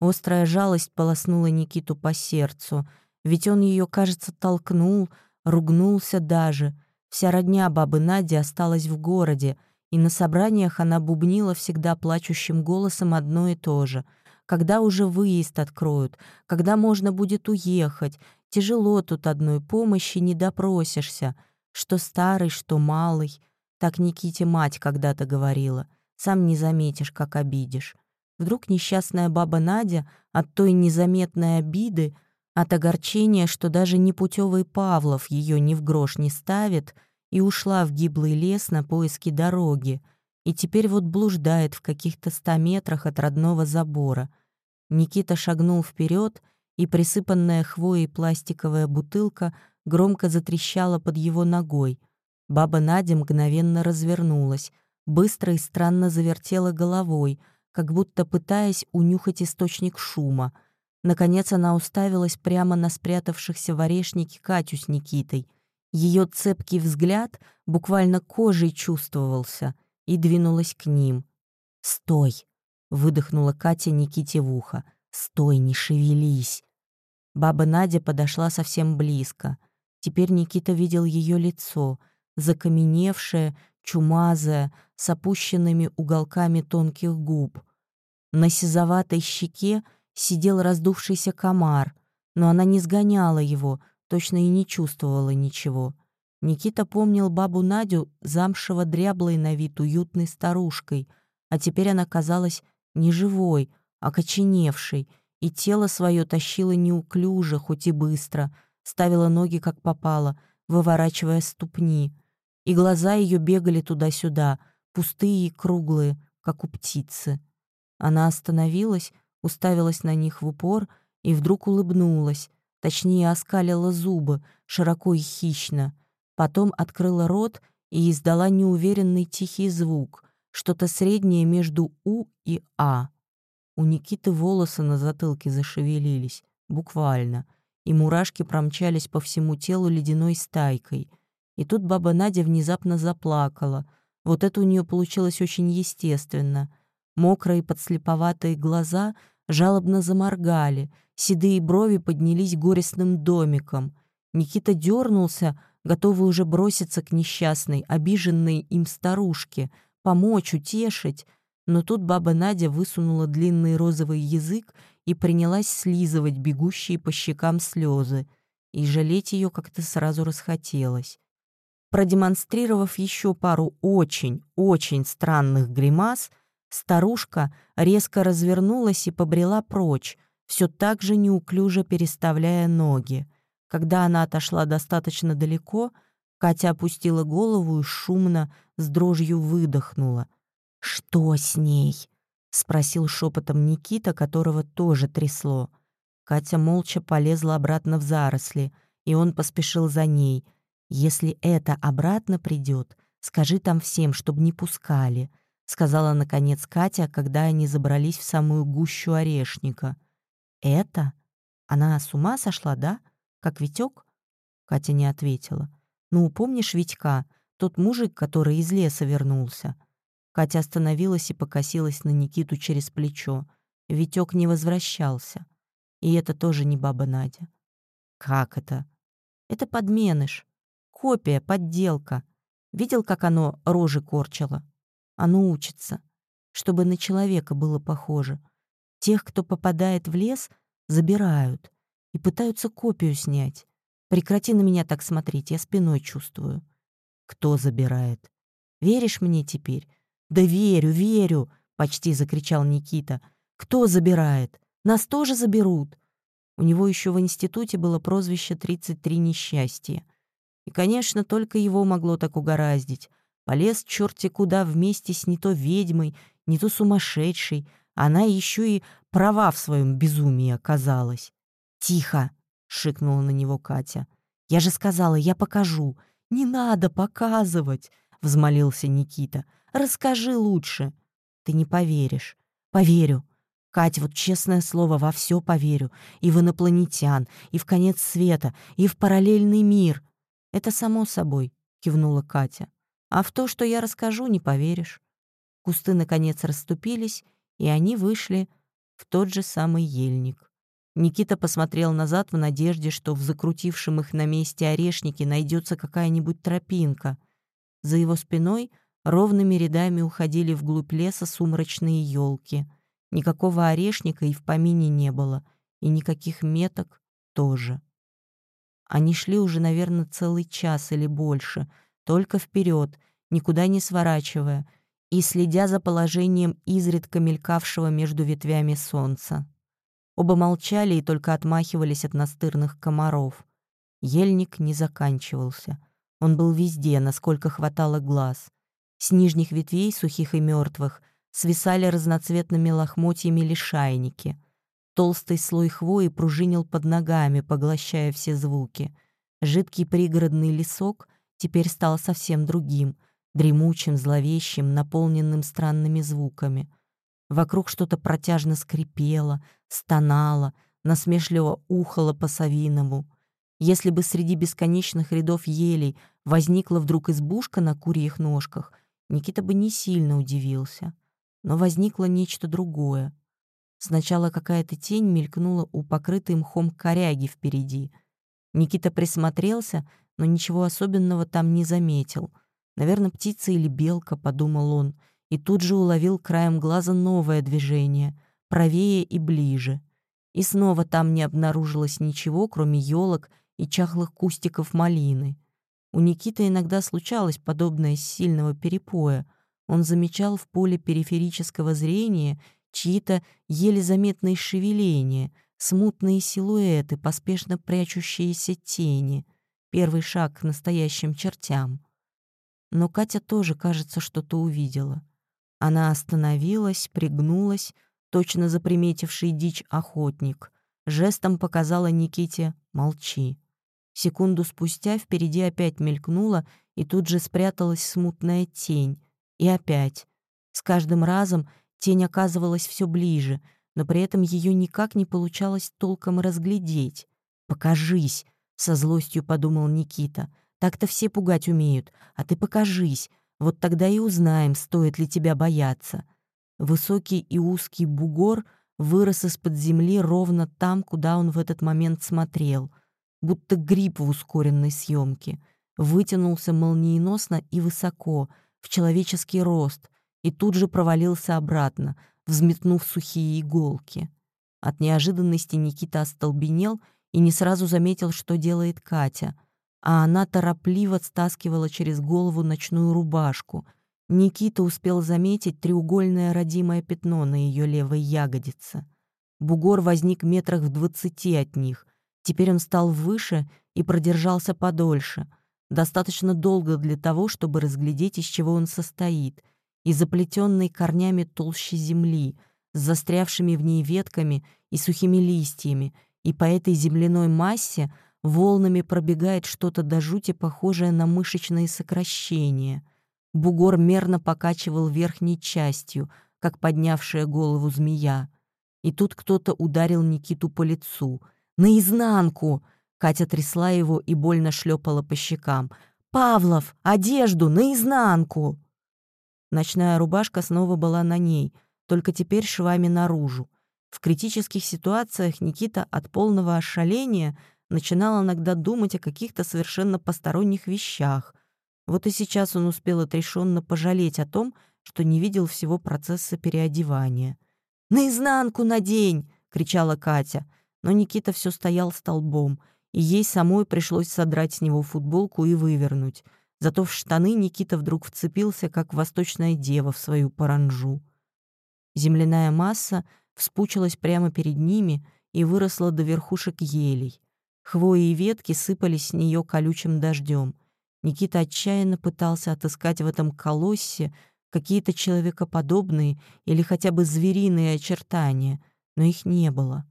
Острая жалость полоснула Никиту по сердцу, ведь он ее, кажется, толкнул, ругнулся даже. Вся родня бабы Нади осталась в городе, и на собраниях она бубнила всегда плачущим голосом одно и то же. когда уже выезд откроют, когда можно будет уехать. Тяжело тут одной помощи не допросишься. Что старый, что малый. Так Никите мать когда-то говорила. Сам не заметишь, как обидишь. Вдруг несчастная баба Надя от той незаметной обиды, от огорчения, что даже непутевый Павлов ее ни в грош не ставит, и ушла в гиблый лес на поиски дороги, и теперь вот блуждает в каких-то ста метрах от родного забора. Никита шагнул вперед, и присыпанная хвоей пластиковая бутылка громко затрещала под его ногой. Баба Надя мгновенно развернулась, быстро и странно завертела головой, как будто пытаясь унюхать источник шума. Наконец она уставилась прямо на спрятавшихся в орешнике Катю с Никитой. Ее цепкий взгляд буквально кожей чувствовался и двинулась к ним. «Стой!» — выдохнула Катя Никите в ухо. «Стой, не шевелись!» Баба Надя подошла совсем близко. Теперь Никита видел ее лицо, закаменевшее, чумазая, с опущенными уголками тонких губ. На сизоватой щеке сидел раздувшийся комар, но она не сгоняла его, точно и не чувствовала ничего. Никита помнил бабу Надю замшево дряблой на вид уютной старушкой, а теперь она казалась не живой, а коченевшей, и тело свое тащило неуклюже, хоть и быстро, ставила ноги как попало, выворачивая ступни — и глаза ее бегали туда-сюда, пустые и круглые, как у птицы. Она остановилась, уставилась на них в упор и вдруг улыбнулась, точнее оскалила зубы, широко и хищно. Потом открыла рот и издала неуверенный тихий звук, что-то среднее между «у» и «а». У Никиты волосы на затылке зашевелились, буквально, и мурашки промчались по всему телу ледяной стайкой — и тут баба Надя внезапно заплакала. Вот это у нее получилось очень естественно. Мокрые подслеповатые глаза жалобно заморгали, седые брови поднялись горестным домиком. Никита дернулся, готовый уже броситься к несчастной, обиженной им старушке, помочь, утешить. Но тут баба Надя высунула длинный розовый язык и принялась слизывать бегущие по щекам слезы. И жалеть ее как-то сразу расхотелось. Продемонстрировав еще пару очень-очень странных гримас, старушка резко развернулась и побрела прочь, все так же неуклюже переставляя ноги. Когда она отошла достаточно далеко, Катя опустила голову и шумно, с дрожью выдохнула. «Что с ней?» — спросил шепотом Никита, которого тоже трясло. Катя молча полезла обратно в заросли, и он поспешил за ней — «Если это обратно придет, скажи там всем, чтобы не пускали», — сказала, наконец, Катя, когда они забрались в самую гущу орешника. «Это? Она с ума сошла, да? Как Витек?» Катя не ответила. «Ну, помнишь Витька, тот мужик, который из леса вернулся?» Катя остановилась и покосилась на Никиту через плечо. Витек не возвращался. И это тоже не баба Надя. «Как это?» «Это подменыш. Копия, подделка. Видел, как оно рожи корчило? Оно учится, чтобы на человека было похоже. Тех, кто попадает в лес, забирают и пытаются копию снять. Прекрати на меня так смотреть, я спиной чувствую. Кто забирает? Веришь мне теперь? Да верю, верю, почти закричал Никита. Кто забирает? Нас тоже заберут. У него еще в институте было прозвище «33 несчастья». И, конечно, только его могло так угораздить. Полез черти куда вместе с не то ведьмой, не то сумасшедшей. Она еще и права в своем безумии оказалась. «Тихо!» — шикнула на него Катя. «Я же сказала, я покажу». «Не надо показывать!» — взмолился Никита. «Расскажи лучше». «Ты не поверишь». «Поверю. Катя, вот честное слово, во все поверю. И в инопланетян, и в конец света, и в параллельный мир. «Это само собой», — кивнула Катя. «А в то, что я расскажу, не поверишь». Кусты, наконец, расступились, и они вышли в тот же самый ельник. Никита посмотрел назад в надежде, что в закрутившем их на месте орешнике найдется какая-нибудь тропинка. За его спиной ровными рядами уходили вглубь леса сумрачные елки. Никакого орешника и в помине не было, и никаких меток тоже. Они шли уже, наверное, целый час или больше, только вперед, никуда не сворачивая, и следя за положением изредка мелькавшего между ветвями солнца. Оба молчали и только отмахивались от настырных комаров. Ельник не заканчивался. Он был везде, насколько хватало глаз. С нижних ветвей, сухих и мертвых, свисали разноцветными лохмотьями лишайники. Толстый слой хвои пружинил под ногами, поглощая все звуки. Жидкий пригородный лесок теперь стал совсем другим, дремучим, зловещим, наполненным странными звуками. Вокруг что-то протяжно скрипело, стонало, насмешливо ухало по-совиному. Если бы среди бесконечных рядов елей возникла вдруг избушка на курьих ножках, Никита бы не сильно удивился. Но возникло нечто другое. Сначала какая-то тень мелькнула у покрытой мхом коряги впереди. Никита присмотрелся, но ничего особенного там не заметил. Наверное, птица или белка, подумал он, и тут же уловил краем глаза новое движение, правее и ближе. И снова там не обнаружилось ничего, кроме елок и чахлых кустиков малины. У Никиты иногда случалось подобное с сильного перепоя. Он замечал в поле периферического зрения чьи-то еле заметные шевеления, смутные силуэты, поспешно прячущиеся тени. Первый шаг к настоящим чертям. Но Катя тоже, кажется, что-то увидела. Она остановилась, пригнулась, точно заприметивший дичь охотник. Жестом показала Никите «молчи». Секунду спустя впереди опять мелькнула, и тут же спряталась смутная тень. И опять. С каждым разом тень оказывалась все ближе, но при этом ее никак не получалось толком разглядеть. «Покажись!» — со злостью подумал Никита. «Так-то все пугать умеют, а ты покажись, вот тогда и узнаем, стоит ли тебя бояться». Высокий и узкий бугор вырос из-под земли ровно там, куда он в этот момент смотрел — будто гриб в ускоренной съемке, вытянулся молниеносно и высоко, в человеческий рост, и тут же провалился обратно, взметнув сухие иголки. От неожиданности Никита остолбенел и не сразу заметил, что делает Катя, а она торопливо стаскивала через голову ночную рубашку. Никита успел заметить треугольное родимое пятно на ее левой ягодице. Бугор возник метрах в двадцати от них, Теперь он стал выше и продержался подольше, достаточно долго для того, чтобы разглядеть, из чего он состоит, и заплетенный корнями толще земли, с застрявшими в ней ветками и сухими листьями, и по этой земляной массе волнами пробегает что-то до жути похожее на мышечные сокращения. Бугор мерно покачивал верхней частью, как поднявшая голову змея. И тут кто-то ударил Никиту по лицу — Наизнанку!» Катя трясла его и больно шлепала по щекам. «Павлов, одежду, наизнанку!» Ночная рубашка снова была на ней, только теперь швами наружу. В критических ситуациях Никита от полного ошаления начинал иногда думать о каких-то совершенно посторонних вещах. Вот и сейчас он успел отрешенно пожалеть о том, что не видел всего процесса переодевания. «Наизнанку надень!» — кричала Катя но Никита все стоял столбом, и ей самой пришлось содрать с него футболку и вывернуть. Зато в штаны Никита вдруг вцепился, как восточная дева в свою паранжу. Земляная масса вспучилась прямо перед ними и выросла до верхушек елей. Хвои и ветки сыпались с нее колючим дождем. Никита отчаянно пытался отыскать в этом колоссе какие-то человекоподобные или хотя бы звериные очертания, но их не было.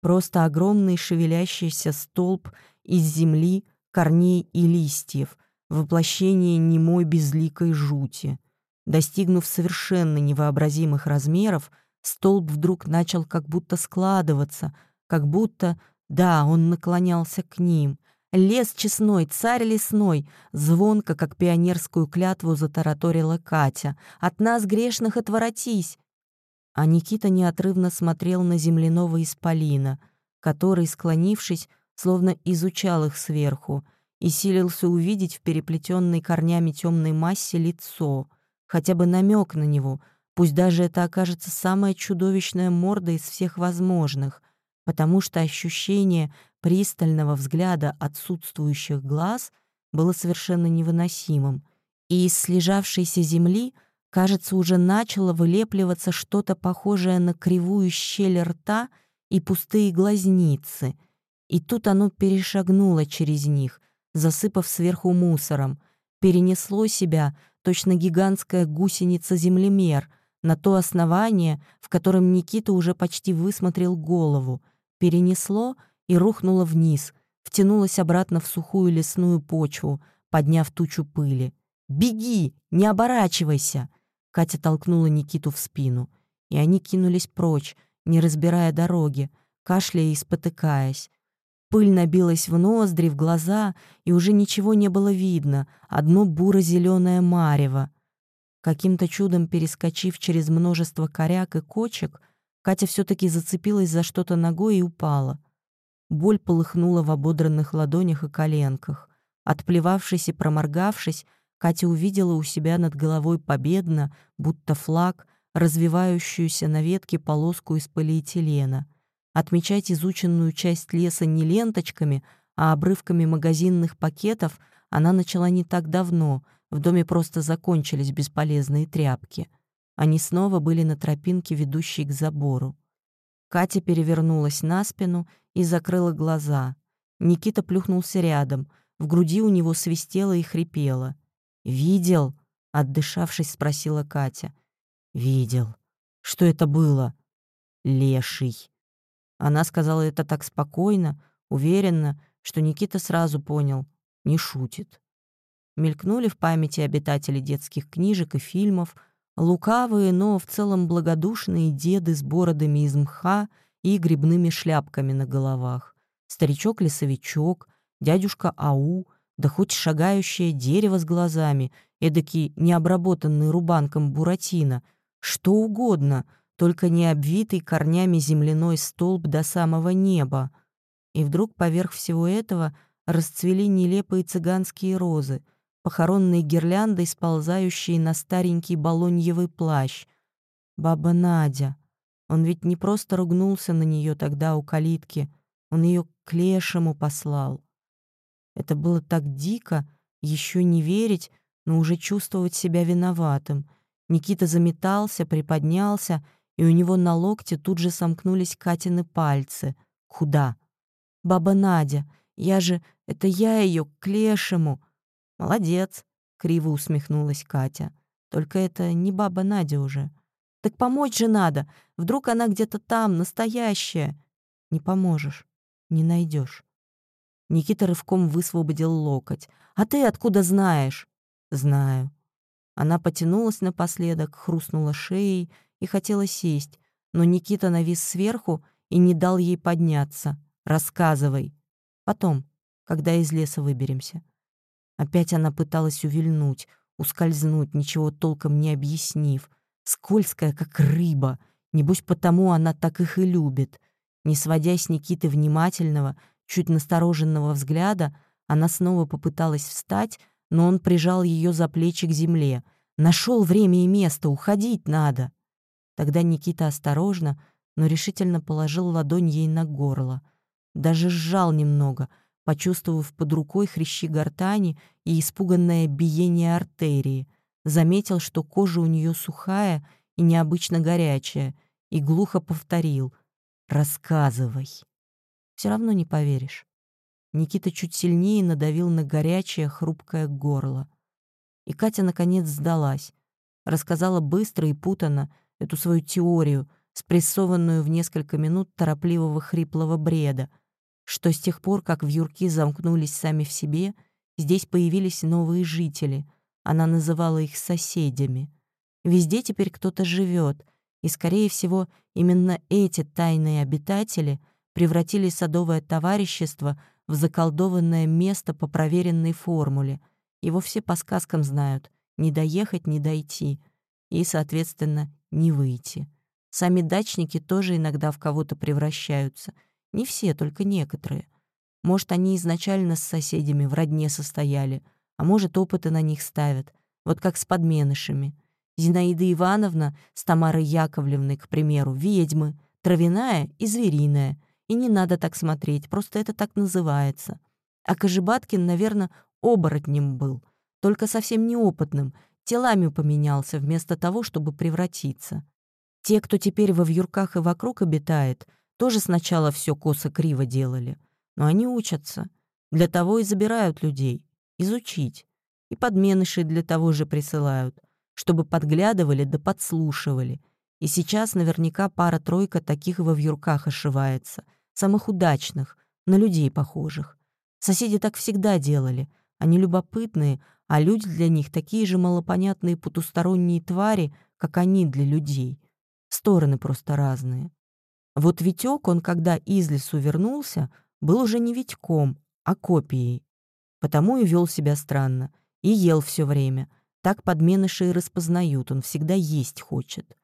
Просто огромный шевелящийся столб из земли, корней и листьев, воплощение немой безликой жути. Достигнув совершенно невообразимых размеров, столб вдруг начал как будто складываться, как будто, да, он наклонялся к ним. «Лес честной, царь лесной!» Звонко, как пионерскую клятву, затараторила Катя. «От нас, грешных, отворотись!» а Никита неотрывно смотрел на земляного исполина, который, склонившись, словно изучал их сверху, и силился увидеть в переплетенной корнями темной массе лицо, хотя бы намек на него, Пусть даже это окажется самая чудовищная морда из всех возможных, потому что ощущение пристального взгляда отсутствующих глаз было совершенно невыносимым, и из слежавшейся земли, кажется, уже начало вылепливаться что-то похожее на кривую щель рта и пустые глазницы, и тут оно перешагнуло через них, засыпав сверху мусором, перенесло себя, точно гигантская гусеница-землемер, на то основание, в котором Никита уже почти высмотрел голову, перенесло и рухнуло вниз, втянулось обратно в сухую лесную почву, подняв тучу пыли. «Беги! Не оборачивайся!» Катя толкнула Никиту в спину, и они кинулись прочь, не разбирая дороги, кашляя и спотыкаясь. Пыль набилась в ноздри, в глаза, и уже ничего не было видно, одно буро-зеленое марево. Каким-то чудом перескочив через множество коряк и кочек, Катя все таки зацепилась за что-то ногой и упала. Боль полыхнула в ободранных ладонях и коленках. Отплевавшись и проморгавшись, Катя увидела у себя над головой победно, будто флаг, развивающуюся на ветке полоску из полиэтилена. Отмечать изученную часть леса не ленточками, а обрывками магазинных пакетов она начала не так давно — в доме просто закончились бесполезные тряпки. Они снова были на тропинке, ведущей к забору. Катя перевернулась на спину и закрыла глаза. Никита плюхнулся рядом. В груди у него свистело и хрипело. «Видел?» — отдышавшись, спросила Катя. «Видел. Что это было?» «Леший». Она сказала это так спокойно, уверенно, что Никита сразу понял — не шутит. Мелькнули в памяти обитатели детских книжек и фильмов, лукавые, но в целом благодушные деды с бородами из мха и грибными шляпками на головах, старичок-лесовичок, дядюшка Ау, да хоть шагающее дерево с глазами, эдакий необработанный рубанком буратино, что угодно, только не обвитый корнями земляной столб до самого неба. И вдруг поверх всего этого расцвели нелепые цыганские розы — похоронной гирляндой, сползающей на старенький балоньевый плащ. Баба Надя. Он ведь не просто ругнулся на нее тогда у калитки, он ее к лешему послал. Это было так дико, еще не верить, но уже чувствовать себя виноватым. Никита заметался, приподнялся, и у него на локте тут же сомкнулись Катины пальцы. Куда? «Баба Надя, я же... Это я ее к лешему!» «Молодец», — криво усмехнулась Катя. «Только это не баба Надя уже. Так помочь же надо. Вдруг она где-то там, настоящая. Не поможешь, не найдешь. Никита рывком высвободил локоть. «А ты откуда знаешь?» «Знаю». Она потянулась напоследок, хрустнула шеей и хотела сесть, но Никита навис сверху и не дал ей подняться. «Рассказывай. Потом, когда из леса выберемся». Опять она пыталась увильнуть, ускользнуть, ничего толком не объяснив. Скользкая, как рыба. Небось, потому она так их и любит. Не сводя с Никиты внимательного, чуть настороженного взгляда, она снова попыталась встать, но он прижал ее за плечи к земле. Нашел время и место, уходить надо. Тогда Никита осторожно, но решительно положил ладонь ей на горло. Даже сжал немного — почувствовав под рукой хрящи гортани и испуганное биение артерии, заметил, что кожа у нее сухая и необычно горячая, и глухо повторил «Рассказывай». Все равно не поверишь. Никита чуть сильнее надавил на горячее, хрупкое горло. И Катя, наконец, сдалась. Рассказала быстро и путанно эту свою теорию, спрессованную в несколько минут торопливого хриплого бреда, что с тех пор, как в Юрки замкнулись сами в себе, здесь появились новые жители. Она называла их соседями. Везде теперь кто-то живет, и, скорее всего, именно эти тайные обитатели превратили садовое товарищество в заколдованное место по проверенной формуле. Его все по сказкам знают — не доехать, не дойти, и, соответственно, не выйти. Сами дачники тоже иногда в кого-то превращаются — не все, только некоторые. Может, они изначально с соседями в родне состояли, а может, опыты на них ставят, вот как с подменышами. Зинаида Ивановна с Тамарой Яковлевной, к примеру, ведьмы, травяная и звериная. И не надо так смотреть, просто это так называется. А Кожебаткин, наверное, оборотнем был, только совсем неопытным, телами поменялся вместо того, чтобы превратиться. Те, кто теперь во вьюрках и вокруг обитает, тоже сначала все косо-криво делали. Но они учатся. Для того и забирают людей. Изучить. И подменышей для того же присылают. Чтобы подглядывали да подслушивали. И сейчас наверняка пара-тройка таких во вьюрках ошивается. Самых удачных, на людей похожих. Соседи так всегда делали. Они любопытные, а люди для них такие же малопонятные потусторонние твари, как они для людей. Стороны просто разные. Вот Витек, он когда из лесу вернулся, был уже не Витьком, а копией. Потому и вел себя странно. И ел все время. Так подменыши и распознают, он всегда есть хочет.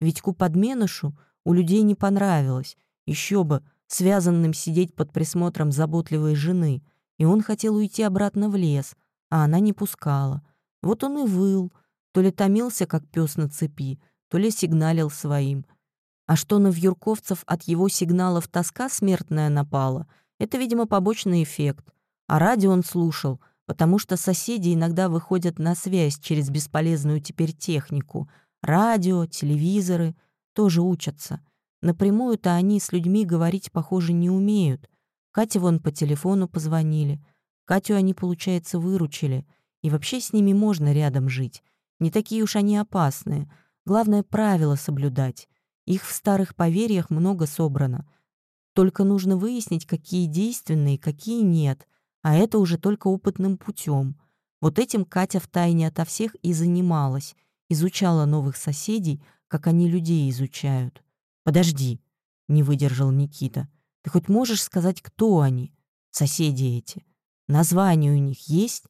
Витьку-подменышу у людей не понравилось. Еще бы, связанным сидеть под присмотром заботливой жены. И он хотел уйти обратно в лес, а она не пускала. Вот он и выл, то ли томился, как пес на цепи, то ли сигналил своим. А что на вьюрковцев от его сигналов тоска смертная напала, это, видимо, побочный эффект. А радио он слушал, потому что соседи иногда выходят на связь через бесполезную теперь технику. Радио, телевизоры тоже учатся. Напрямую-то они с людьми говорить, похоже, не умеют. Кате вон по телефону позвонили. Катю они, получается, выручили. И вообще с ними можно рядом жить. Не такие уж они опасные — Главное — правила соблюдать. Их в старых поверьях много собрано. Только нужно выяснить, какие действенные, какие нет, а это уже только опытным путем. Вот этим Катя втайне ото всех и занималась, изучала новых соседей, как они людей изучают. «Подожди», — не выдержал Никита, — «ты хоть можешь сказать, кто они, соседи эти? Название у них есть?»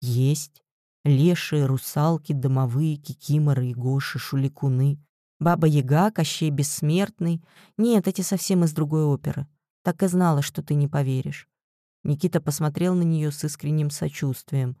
«Есть. Лешие, русалки, домовые, кикиморы гоши, шуликуны. Баба-яга, Кощей Бессмертный. Нет, эти совсем из другой оперы. Так и знала, что ты не поверишь. Никита посмотрел на нее с искренним сочувствием.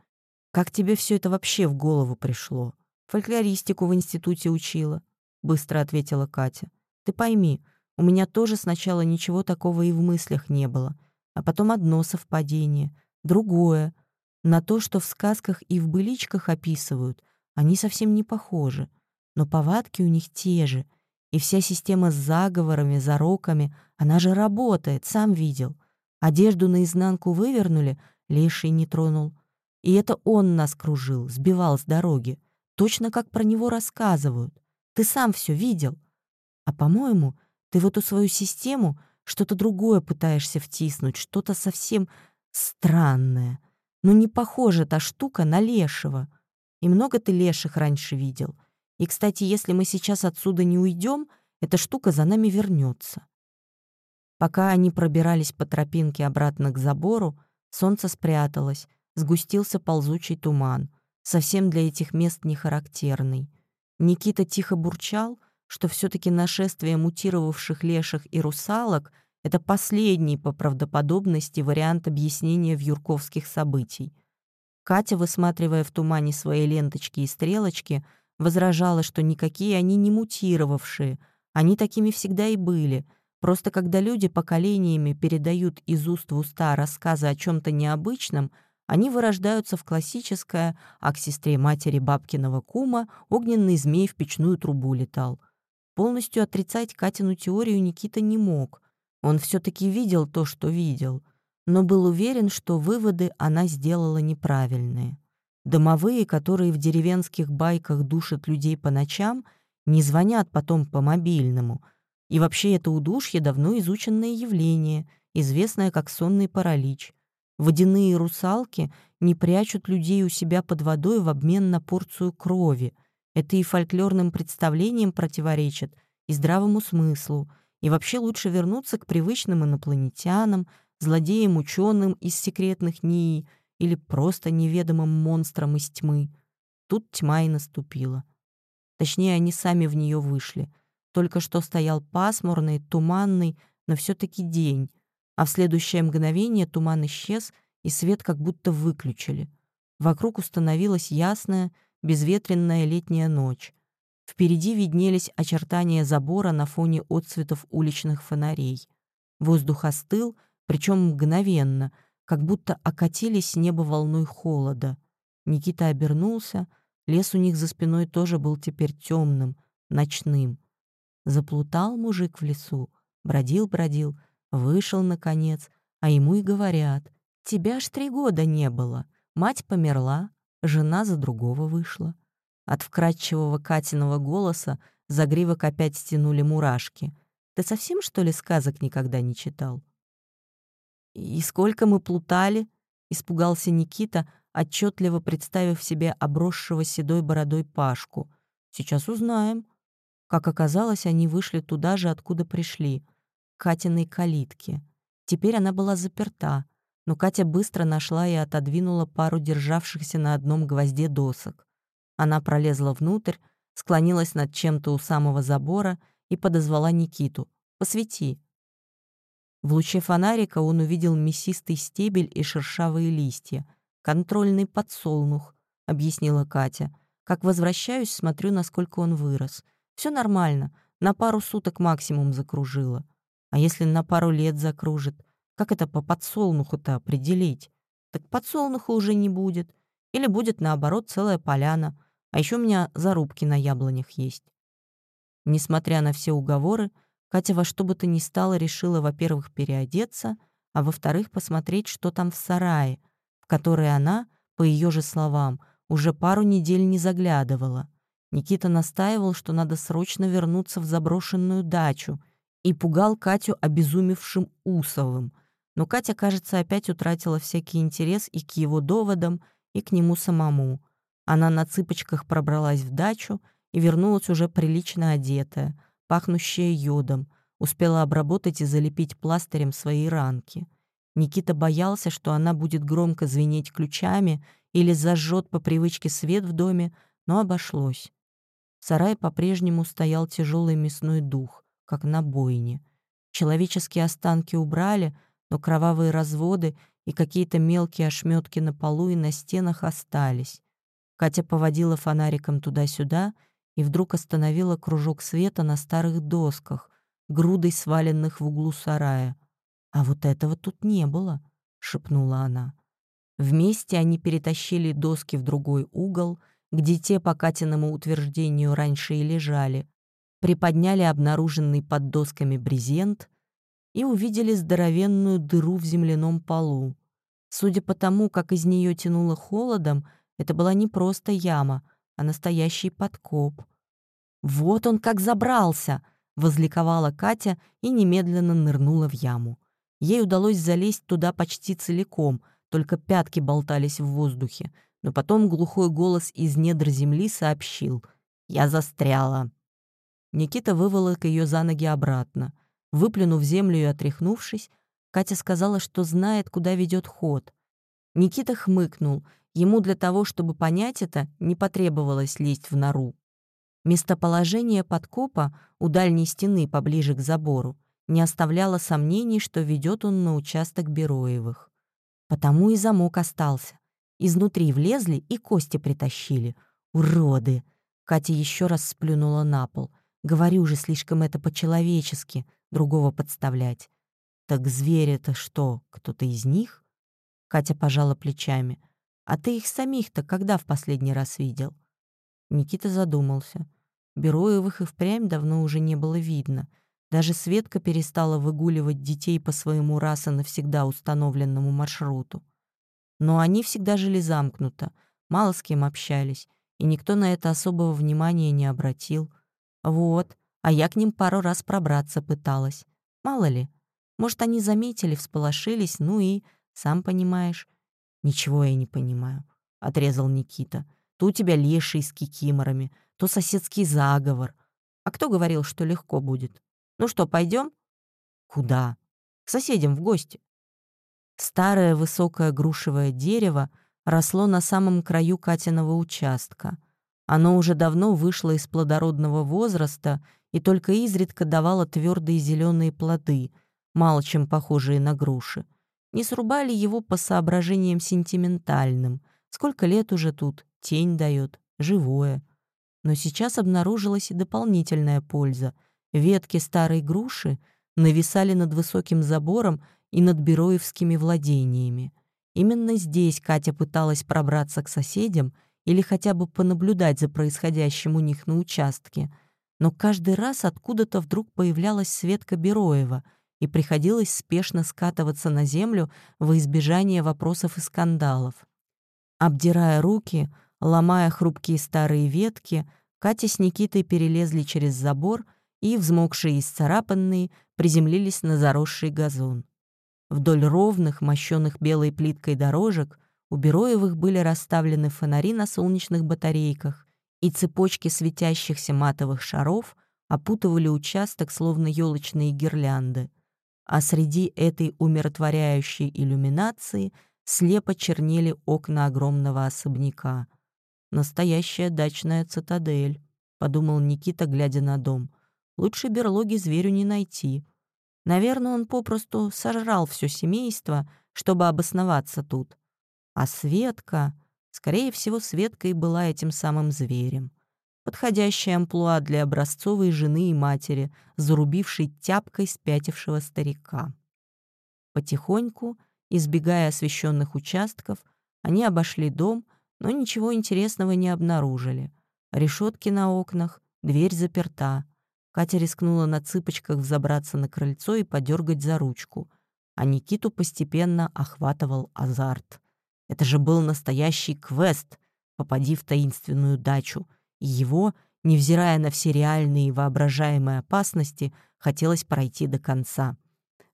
«Как тебе все это вообще в голову пришло? Фольклористику в институте учила», — быстро ответила Катя. «Ты пойми, у меня тоже сначала ничего такого и в мыслях не было, а потом одно совпадение, другое — на то, что в сказках и в быличках описывают, они совсем не похожи, но повадки у них те же, и вся система с заговорами, зароками, она же работает, сам видел. Одежду наизнанку вывернули, леший не тронул. И это он нас кружил, сбивал с дороги, точно как про него рассказывают. Ты сам все видел. А, по-моему, ты в эту свою систему что-то другое пытаешься втиснуть, что-то совсем странное. Но не похожа та штука на лешего. И много ты леших раньше видел. И, кстати, если мы сейчас отсюда не уйдем, эта штука за нами вернется. Пока они пробирались по тропинке обратно к забору, солнце спряталось, сгустился ползучий туман, совсем для этих мест не характерный. Никита тихо бурчал, что все таки нашествие мутировавших леших и русалок — это последний по правдоподобности вариант объяснения вьюрковских событий. Катя, высматривая в тумане свои ленточки и стрелочки, возражала, что никакие они не мутировавшие, они такими всегда и были. Просто когда люди поколениями передают из уст в уста рассказы о чем то необычном, они вырождаются в классическое, а к сестре матери бабкиного кума огненный змей в печную трубу летал. Полностью отрицать Катину теорию Никита не мог — он все-таки видел то, что видел, но был уверен, что выводы она сделала неправильные. Домовые, которые в деревенских байках душат людей по ночам, не звонят потом по мобильному. И вообще это удушье давно изученное явление, известное как сонный паралич. Водяные русалки не прячут людей у себя под водой в обмен на порцию крови. Это и фольклорным представлениям противоречит, и здравому смыслу — и вообще лучше вернуться к привычным инопланетянам, злодеям-ученым из секретных НИИ или просто неведомым монстрам из тьмы. Тут тьма и наступила. Точнее, они сами в нее вышли. Только что стоял пасмурный, туманный, но все таки день, а в следующее мгновение туман исчез, и свет как будто выключили. Вокруг установилась ясная, безветренная летняя ночь. Впереди виднелись очертания забора на фоне отцветов уличных фонарей. Воздух остыл, причем мгновенно, как будто окатились с неба волной холода. Никита обернулся, лес у них за спиной тоже был теперь темным, ночным. Заплутал мужик в лесу, бродил-бродил, вышел, наконец, а ему и говорят, «Тебя ж три года не было, мать померла, жена за другого вышла». От вкрадчивого Катиного голоса загривок опять стянули мурашки. «Ты совсем, что ли, сказок никогда не читал?» «И сколько мы плутали?» — испугался Никита, отчетливо представив себе обросшего седой бородой Пашку. «Сейчас узнаем». Как оказалось, они вышли туда же, откуда пришли — Катиной калитки. Теперь она была заперта, но Катя быстро нашла и отодвинула пару державшихся на одном гвозде досок. Она пролезла внутрь, склонилась над чем-то у самого забора и подозвала Никиту. «Посвети». В луче фонарика он увидел мясистый стебель и шершавые листья. «Контрольный подсолнух», — объяснила Катя. «Как возвращаюсь, смотрю, насколько он вырос. Все нормально, на пару суток максимум закружила. А если на пару лет закружит? Как это по подсолнуху-то определить? Так подсолнуха уже не будет. Или будет, наоборот, целая поляна. А еще у меня зарубки на яблонях есть. Несмотря на все уговоры, Катя во что бы то ни стало решила, во-первых, переодеться, а во-вторых, посмотреть, что там в сарае, в который она, по ее же словам, уже пару недель не заглядывала. Никита настаивал, что надо срочно вернуться в заброшенную дачу и пугал Катю обезумевшим Усовым. Но Катя, кажется, опять утратила всякий интерес и к его доводам, и к нему самому. Она на цыпочках пробралась в дачу и вернулась уже прилично одетая, пахнущая йодом, успела обработать и залепить пластырем свои ранки. Никита боялся, что она будет громко звенеть ключами или зажжет по привычке свет в доме, но обошлось. В сарае по-прежнему стоял тяжелый мясной дух как на бойне. Человеческие останки убрали, но кровавые разводы и какие-то мелкие ошметки на полу и на стенах остались. Катя поводила фонариком туда-сюда и вдруг остановила кружок света на старых досках, грудой сваленных в углу сарая. «А вот этого тут не было», — шепнула она. Вместе они перетащили доски в другой угол, где те, по Катиному утверждению, раньше и лежали, приподняли обнаруженный под досками брезент и увидели здоровенную дыру в земляном полу. Судя по тому, как из нее тянуло холодом, это была не просто яма, а настоящий подкоп. «Вот он как забрался!» — возликовала Катя и немедленно нырнула в яму. Ей удалось залезть туда почти целиком, только пятки болтались в воздухе, но потом глухой голос из недр земли сообщил «Я застряла». Никита выволок ее за ноги обратно. Выплюнув землю и отряхнувшись, Катя сказала, что знает, куда ведет ход. Никита хмыкнул. Ему для того, чтобы понять это, не потребовалось лезть в нору. Местоположение подкопа у дальней стены поближе к забору не оставляло сомнений, что ведет он на участок Бероевых. Потому и замок остался. Изнутри влезли и кости притащили. Уроды! Катя еще раз сплюнула на пол. Говорю же, слишком это по-человечески, другого подставлять. Так звери-то что, кто-то из них? Катя пожала плечами. А ты их самих-то когда в последний раз видел? Никита задумался. Бероевых и впрямь давно уже не было видно. Даже Светка перестала выгуливать детей по своему раз и навсегда установленному маршруту. Но они всегда жили замкнуто, мало с кем общались, и никто на это особого внимания не обратил. Вот, а я к ним пару раз пробраться пыталась. Мало ли. Может, они заметили, всполошились, ну и, сам понимаешь. Ничего я не понимаю, — отрезал Никита. То у тебя леший с кикиморами, то соседский заговор. А кто говорил, что легко будет? Ну что, пойдем? Куда? К соседям в гости. Старое высокое грушевое дерево росло на самом краю Катиного участка — оно уже давно вышло из плодородного возраста и только изредка давало твердые зеленые плоды, мало чем похожие на груши. Не срубали его по соображениям сентиментальным. Сколько лет уже тут, тень дает, живое. Но сейчас обнаружилась и дополнительная польза. Ветки старой груши нависали над высоким забором и над Бероевскими владениями. Именно здесь Катя пыталась пробраться к соседям или хотя бы понаблюдать за происходящим у них на участке, но каждый раз откуда-то вдруг появлялась Светка Бероева, и приходилось спешно скатываться на землю во избежание вопросов и скандалов. Обдирая руки, ломая хрупкие старые ветки, Катя с Никитой перелезли через забор и, взмокшие и сцарапанные, приземлились на заросший газон. Вдоль ровных, мощенных белой плиткой дорожек у Бероевых были расставлены фонари на солнечных батарейках, и цепочки светящихся матовых шаров опутывали участок, словно елочные гирлянды. А среди этой умиротворяющей иллюминации слепо чернели окна огромного особняка. «Настоящая дачная цитадель», — подумал Никита, глядя на дом. «Лучше берлоги зверю не найти». Наверное, он попросту сожрал все семейство, чтобы обосноваться тут. А Светка, скорее всего, Светка и была этим самым зверем. Подходящая амплуа для образцовой жены и матери, зарубившей тяпкой спятившего старика. Потихоньку, избегая освещенных участков, они обошли дом, но ничего интересного не обнаружили. Решетки на окнах, дверь заперта — Катя рискнула на цыпочках взобраться на крыльцо и подергать за ручку, а Никиту постепенно охватывал азарт. Это же был настоящий квест «Попади в таинственную дачу», и его, невзирая на все реальные и воображаемые опасности, хотелось пройти до конца.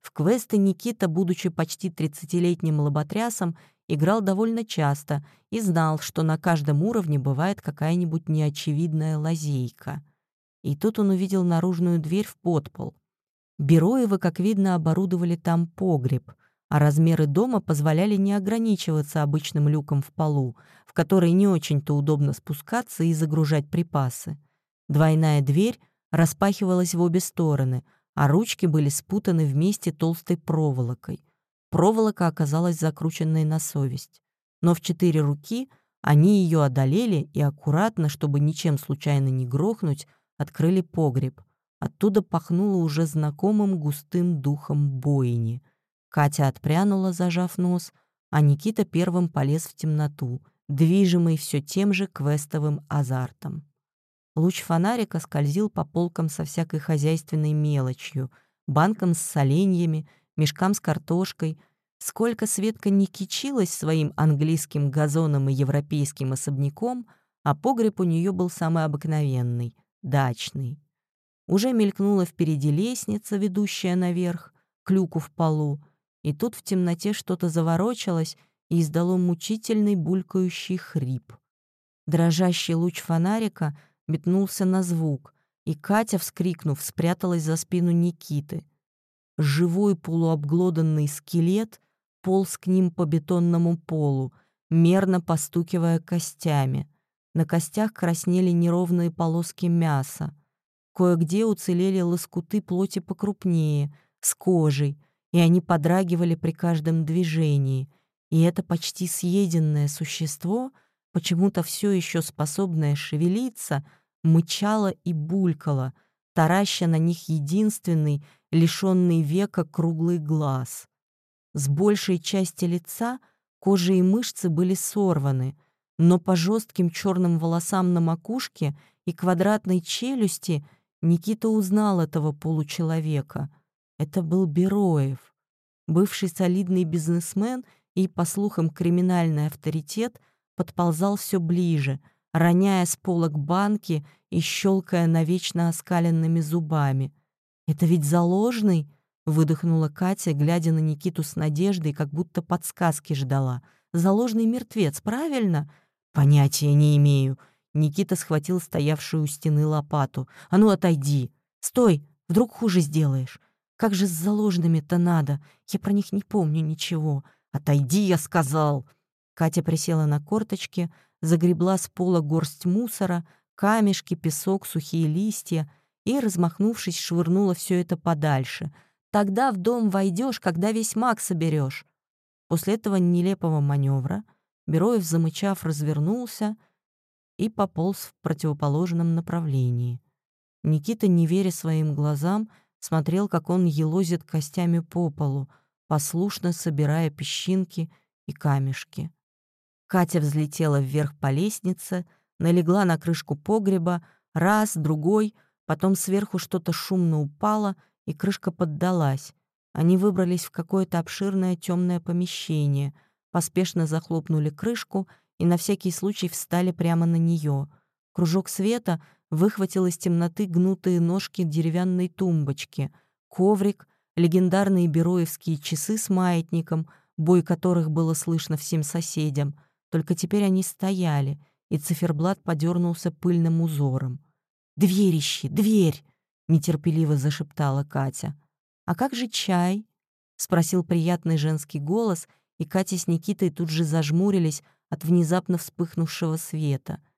В квесты Никита, будучи почти 30-летним лоботрясом, играл довольно часто и знал, что на каждом уровне бывает какая-нибудь неочевидная лазейка — и тут он увидел наружную дверь в подпол. Бероевы, как видно, оборудовали там погреб, а размеры дома позволяли не ограничиваться обычным люком в полу, в который не очень-то удобно спускаться и загружать припасы. Двойная дверь распахивалась в обе стороны, а ручки были спутаны вместе толстой проволокой. Проволока оказалась закрученной на совесть. Но в четыре руки они ее одолели и аккуратно, чтобы ничем случайно не грохнуть, открыли погреб. Оттуда пахнуло уже знакомым густым духом бойни. Катя отпрянула, зажав нос, а Никита первым полез в темноту, движимый все тем же квестовым азартом. Луч фонарика скользил по полкам со всякой хозяйственной мелочью, банкам с соленьями, мешкам с картошкой. Сколько Светка не кичилась своим английским газоном и европейским особняком, а погреб у нее был самый обыкновенный, дачный. Уже мелькнула впереди лестница, ведущая наверх, к люку в полу, и тут в темноте что-то заворочалось и издало мучительный булькающий хрип. Дрожащий луч фонарика метнулся на звук, и Катя, вскрикнув, спряталась за спину Никиты. Живой полуобглоданный скелет полз к ним по бетонному полу, мерно постукивая костями — на костях краснели неровные полоски мяса. Кое-где уцелели лоскуты плоти покрупнее, с кожей, и они подрагивали при каждом движении. И это почти съеденное существо, почему-то все еще способное шевелиться, мычало и булькало, тараща на них единственный, лишенный века круглый глаз. С большей части лица кожа и мышцы были сорваны, но по жестким черным волосам на макушке и квадратной челюсти Никита узнал этого получеловека. Это был Бероев, бывший солидный бизнесмен и, по слухам, криминальный авторитет, подползал все ближе, роняя с полок банки и щелкая навечно оскаленными зубами. «Это ведь заложный?» — выдохнула Катя, глядя на Никиту с надеждой, как будто подсказки ждала. «Заложный мертвец, правильно?» «Понятия не имею». Никита схватил стоявшую у стены лопату. «А ну, отойди! Стой! Вдруг хуже сделаешь! Как же с заложенными-то надо? Я про них не помню ничего. Отойди, я сказал!» Катя присела на корточки, загребла с пола горсть мусора, камешки, песок, сухие листья и, размахнувшись, швырнула все это подальше. «Тогда в дом войдешь, когда весь маг соберешь. После этого нелепого маневра Бероев, замычав, развернулся и пополз в противоположном направлении. Никита, не веря своим глазам, смотрел, как он елозит костями по полу, послушно собирая песчинки и камешки. Катя взлетела вверх по лестнице, налегла на крышку погреба, раз, другой, потом сверху что-то шумно упало, и крышка поддалась. Они выбрались в какое-то обширное темное помещение, поспешно захлопнули крышку и на всякий случай встали прямо на нее. Кружок света выхватил из темноты гнутые ножки деревянной тумбочки, коврик, легендарные бероевские часы с маятником, бой которых было слышно всем соседям. Только теперь они стояли, и циферблат подернулся пыльным узором. «Дверь дверь!» — нетерпеливо зашептала Катя. «А как же чай?» — спросил приятный женский голос, и Катя с Никитой тут же зажмурились от внезапно вспыхнувшего света —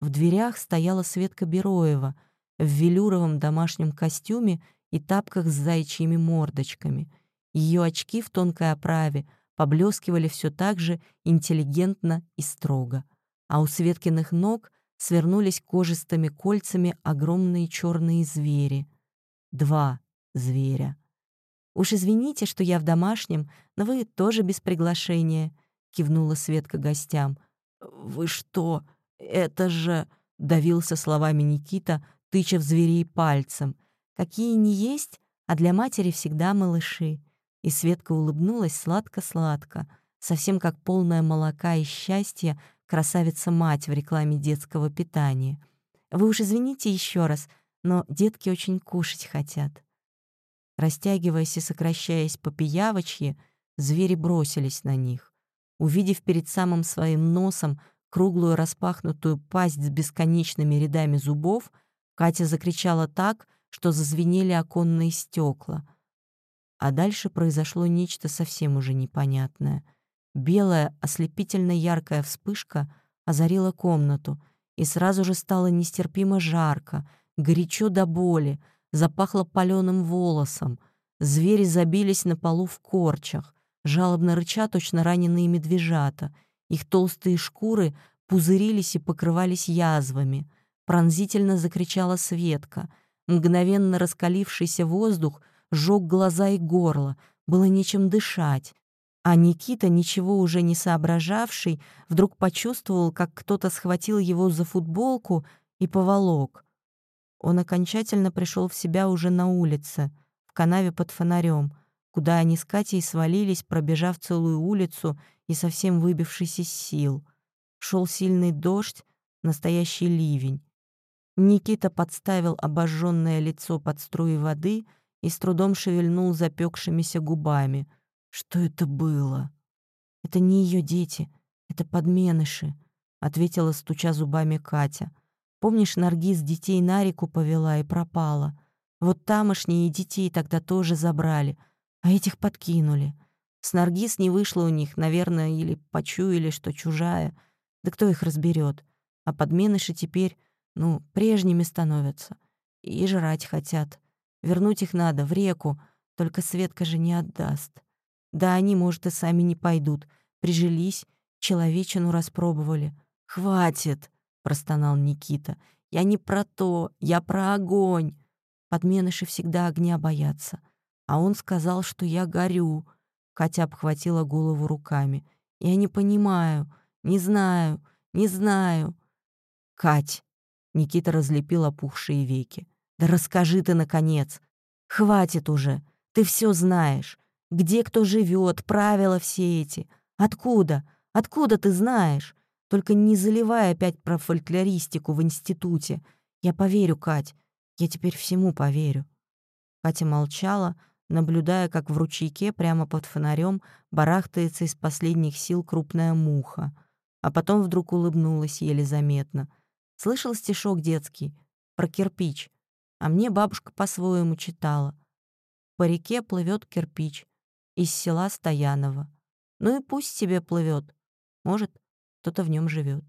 в дверях стояла Светка Бероева в велюровом домашнем костюме и тапках с зайчьими мордочками. Ее очки в тонкой оправе поблескивали все так же интеллигентно и строго. А у Светкиных ног свернулись кожистыми кольцами огромные черные звери. Два зверя. «Уж извините, что я в домашнем, но вы тоже без приглашения», — кивнула Светка гостям. «Вы что?» «Это же...» — давился словами Никита, тыча в зверей пальцем. «Какие не есть, а для матери всегда малыши». И Светка улыбнулась сладко-сладко, совсем как полная молока и счастья красавица-мать в рекламе детского питания. «Вы уж извините еще раз, но детки очень кушать хотят». Растягиваясь и сокращаясь по пиявочье, звери бросились на них. Увидев перед самым своим носом круглую распахнутую пасть с бесконечными рядами зубов, Катя закричала так, что зазвенели оконные стекла. А дальше произошло нечто совсем уже непонятное. Белая, ослепительно яркая вспышка озарила комнату, и сразу же стало нестерпимо жарко, горячо до боли, запахло паленым волосом. Звери забились на полу в корчах, жалобно рыча точно раненые медвежата — их толстые шкуры пузырились и покрывались язвами. Пронзительно закричала Светка. Мгновенно раскалившийся воздух сжег глаза и горло, было нечем дышать. А Никита, ничего уже не соображавший, вдруг почувствовал, как кто-то схватил его за футболку и поволок. Он окончательно пришел в себя уже на улице, в канаве под фонарем, куда они с Катей свалились, пробежав целую улицу и совсем выбившись из сил. Шел сильный дождь, настоящий ливень. Никита подставил обожженное лицо под струи воды и с трудом шевельнул запекшимися губами. Что это было? Это не ее дети, это подменыши, ответила, стуча зубами Катя. Помнишь, Наргиз детей на реку повела и пропала? Вот тамошние детей тогда тоже забрали, а этих подкинули. С Наргиз не вышло у них, наверное, или почуяли, что чужая. Да кто их разберет? А подменыши теперь, ну, прежними становятся. И жрать хотят. Вернуть их надо, в реку. Только Светка же не отдаст. Да они, может, и сами не пойдут. Прижились, человечину распробовали. «Хватит!» — простонал Никита. «Я не про то, я про огонь!» Подменыши всегда огня боятся. А он сказал, что я горю. Катя обхватила голову руками. «Я не понимаю, не знаю, не знаю». «Кать!» — Никита разлепил опухшие веки. «Да расскажи ты, наконец! Хватит уже! Ты все знаешь! Где кто живет, правила все эти! Откуда? Откуда ты знаешь? Только не заливай опять про фольклористику в институте. Я поверю, Кать, я теперь всему поверю». Катя молчала, наблюдая, как в ручейке прямо под фонарем барахтается из последних сил крупная муха. А потом вдруг улыбнулась еле заметно. Слышал стишок детский про кирпич, а мне бабушка по-своему читала. По реке плывет кирпич из села Стоянова. Ну и пусть себе плывет. Может, кто-то в нем живет.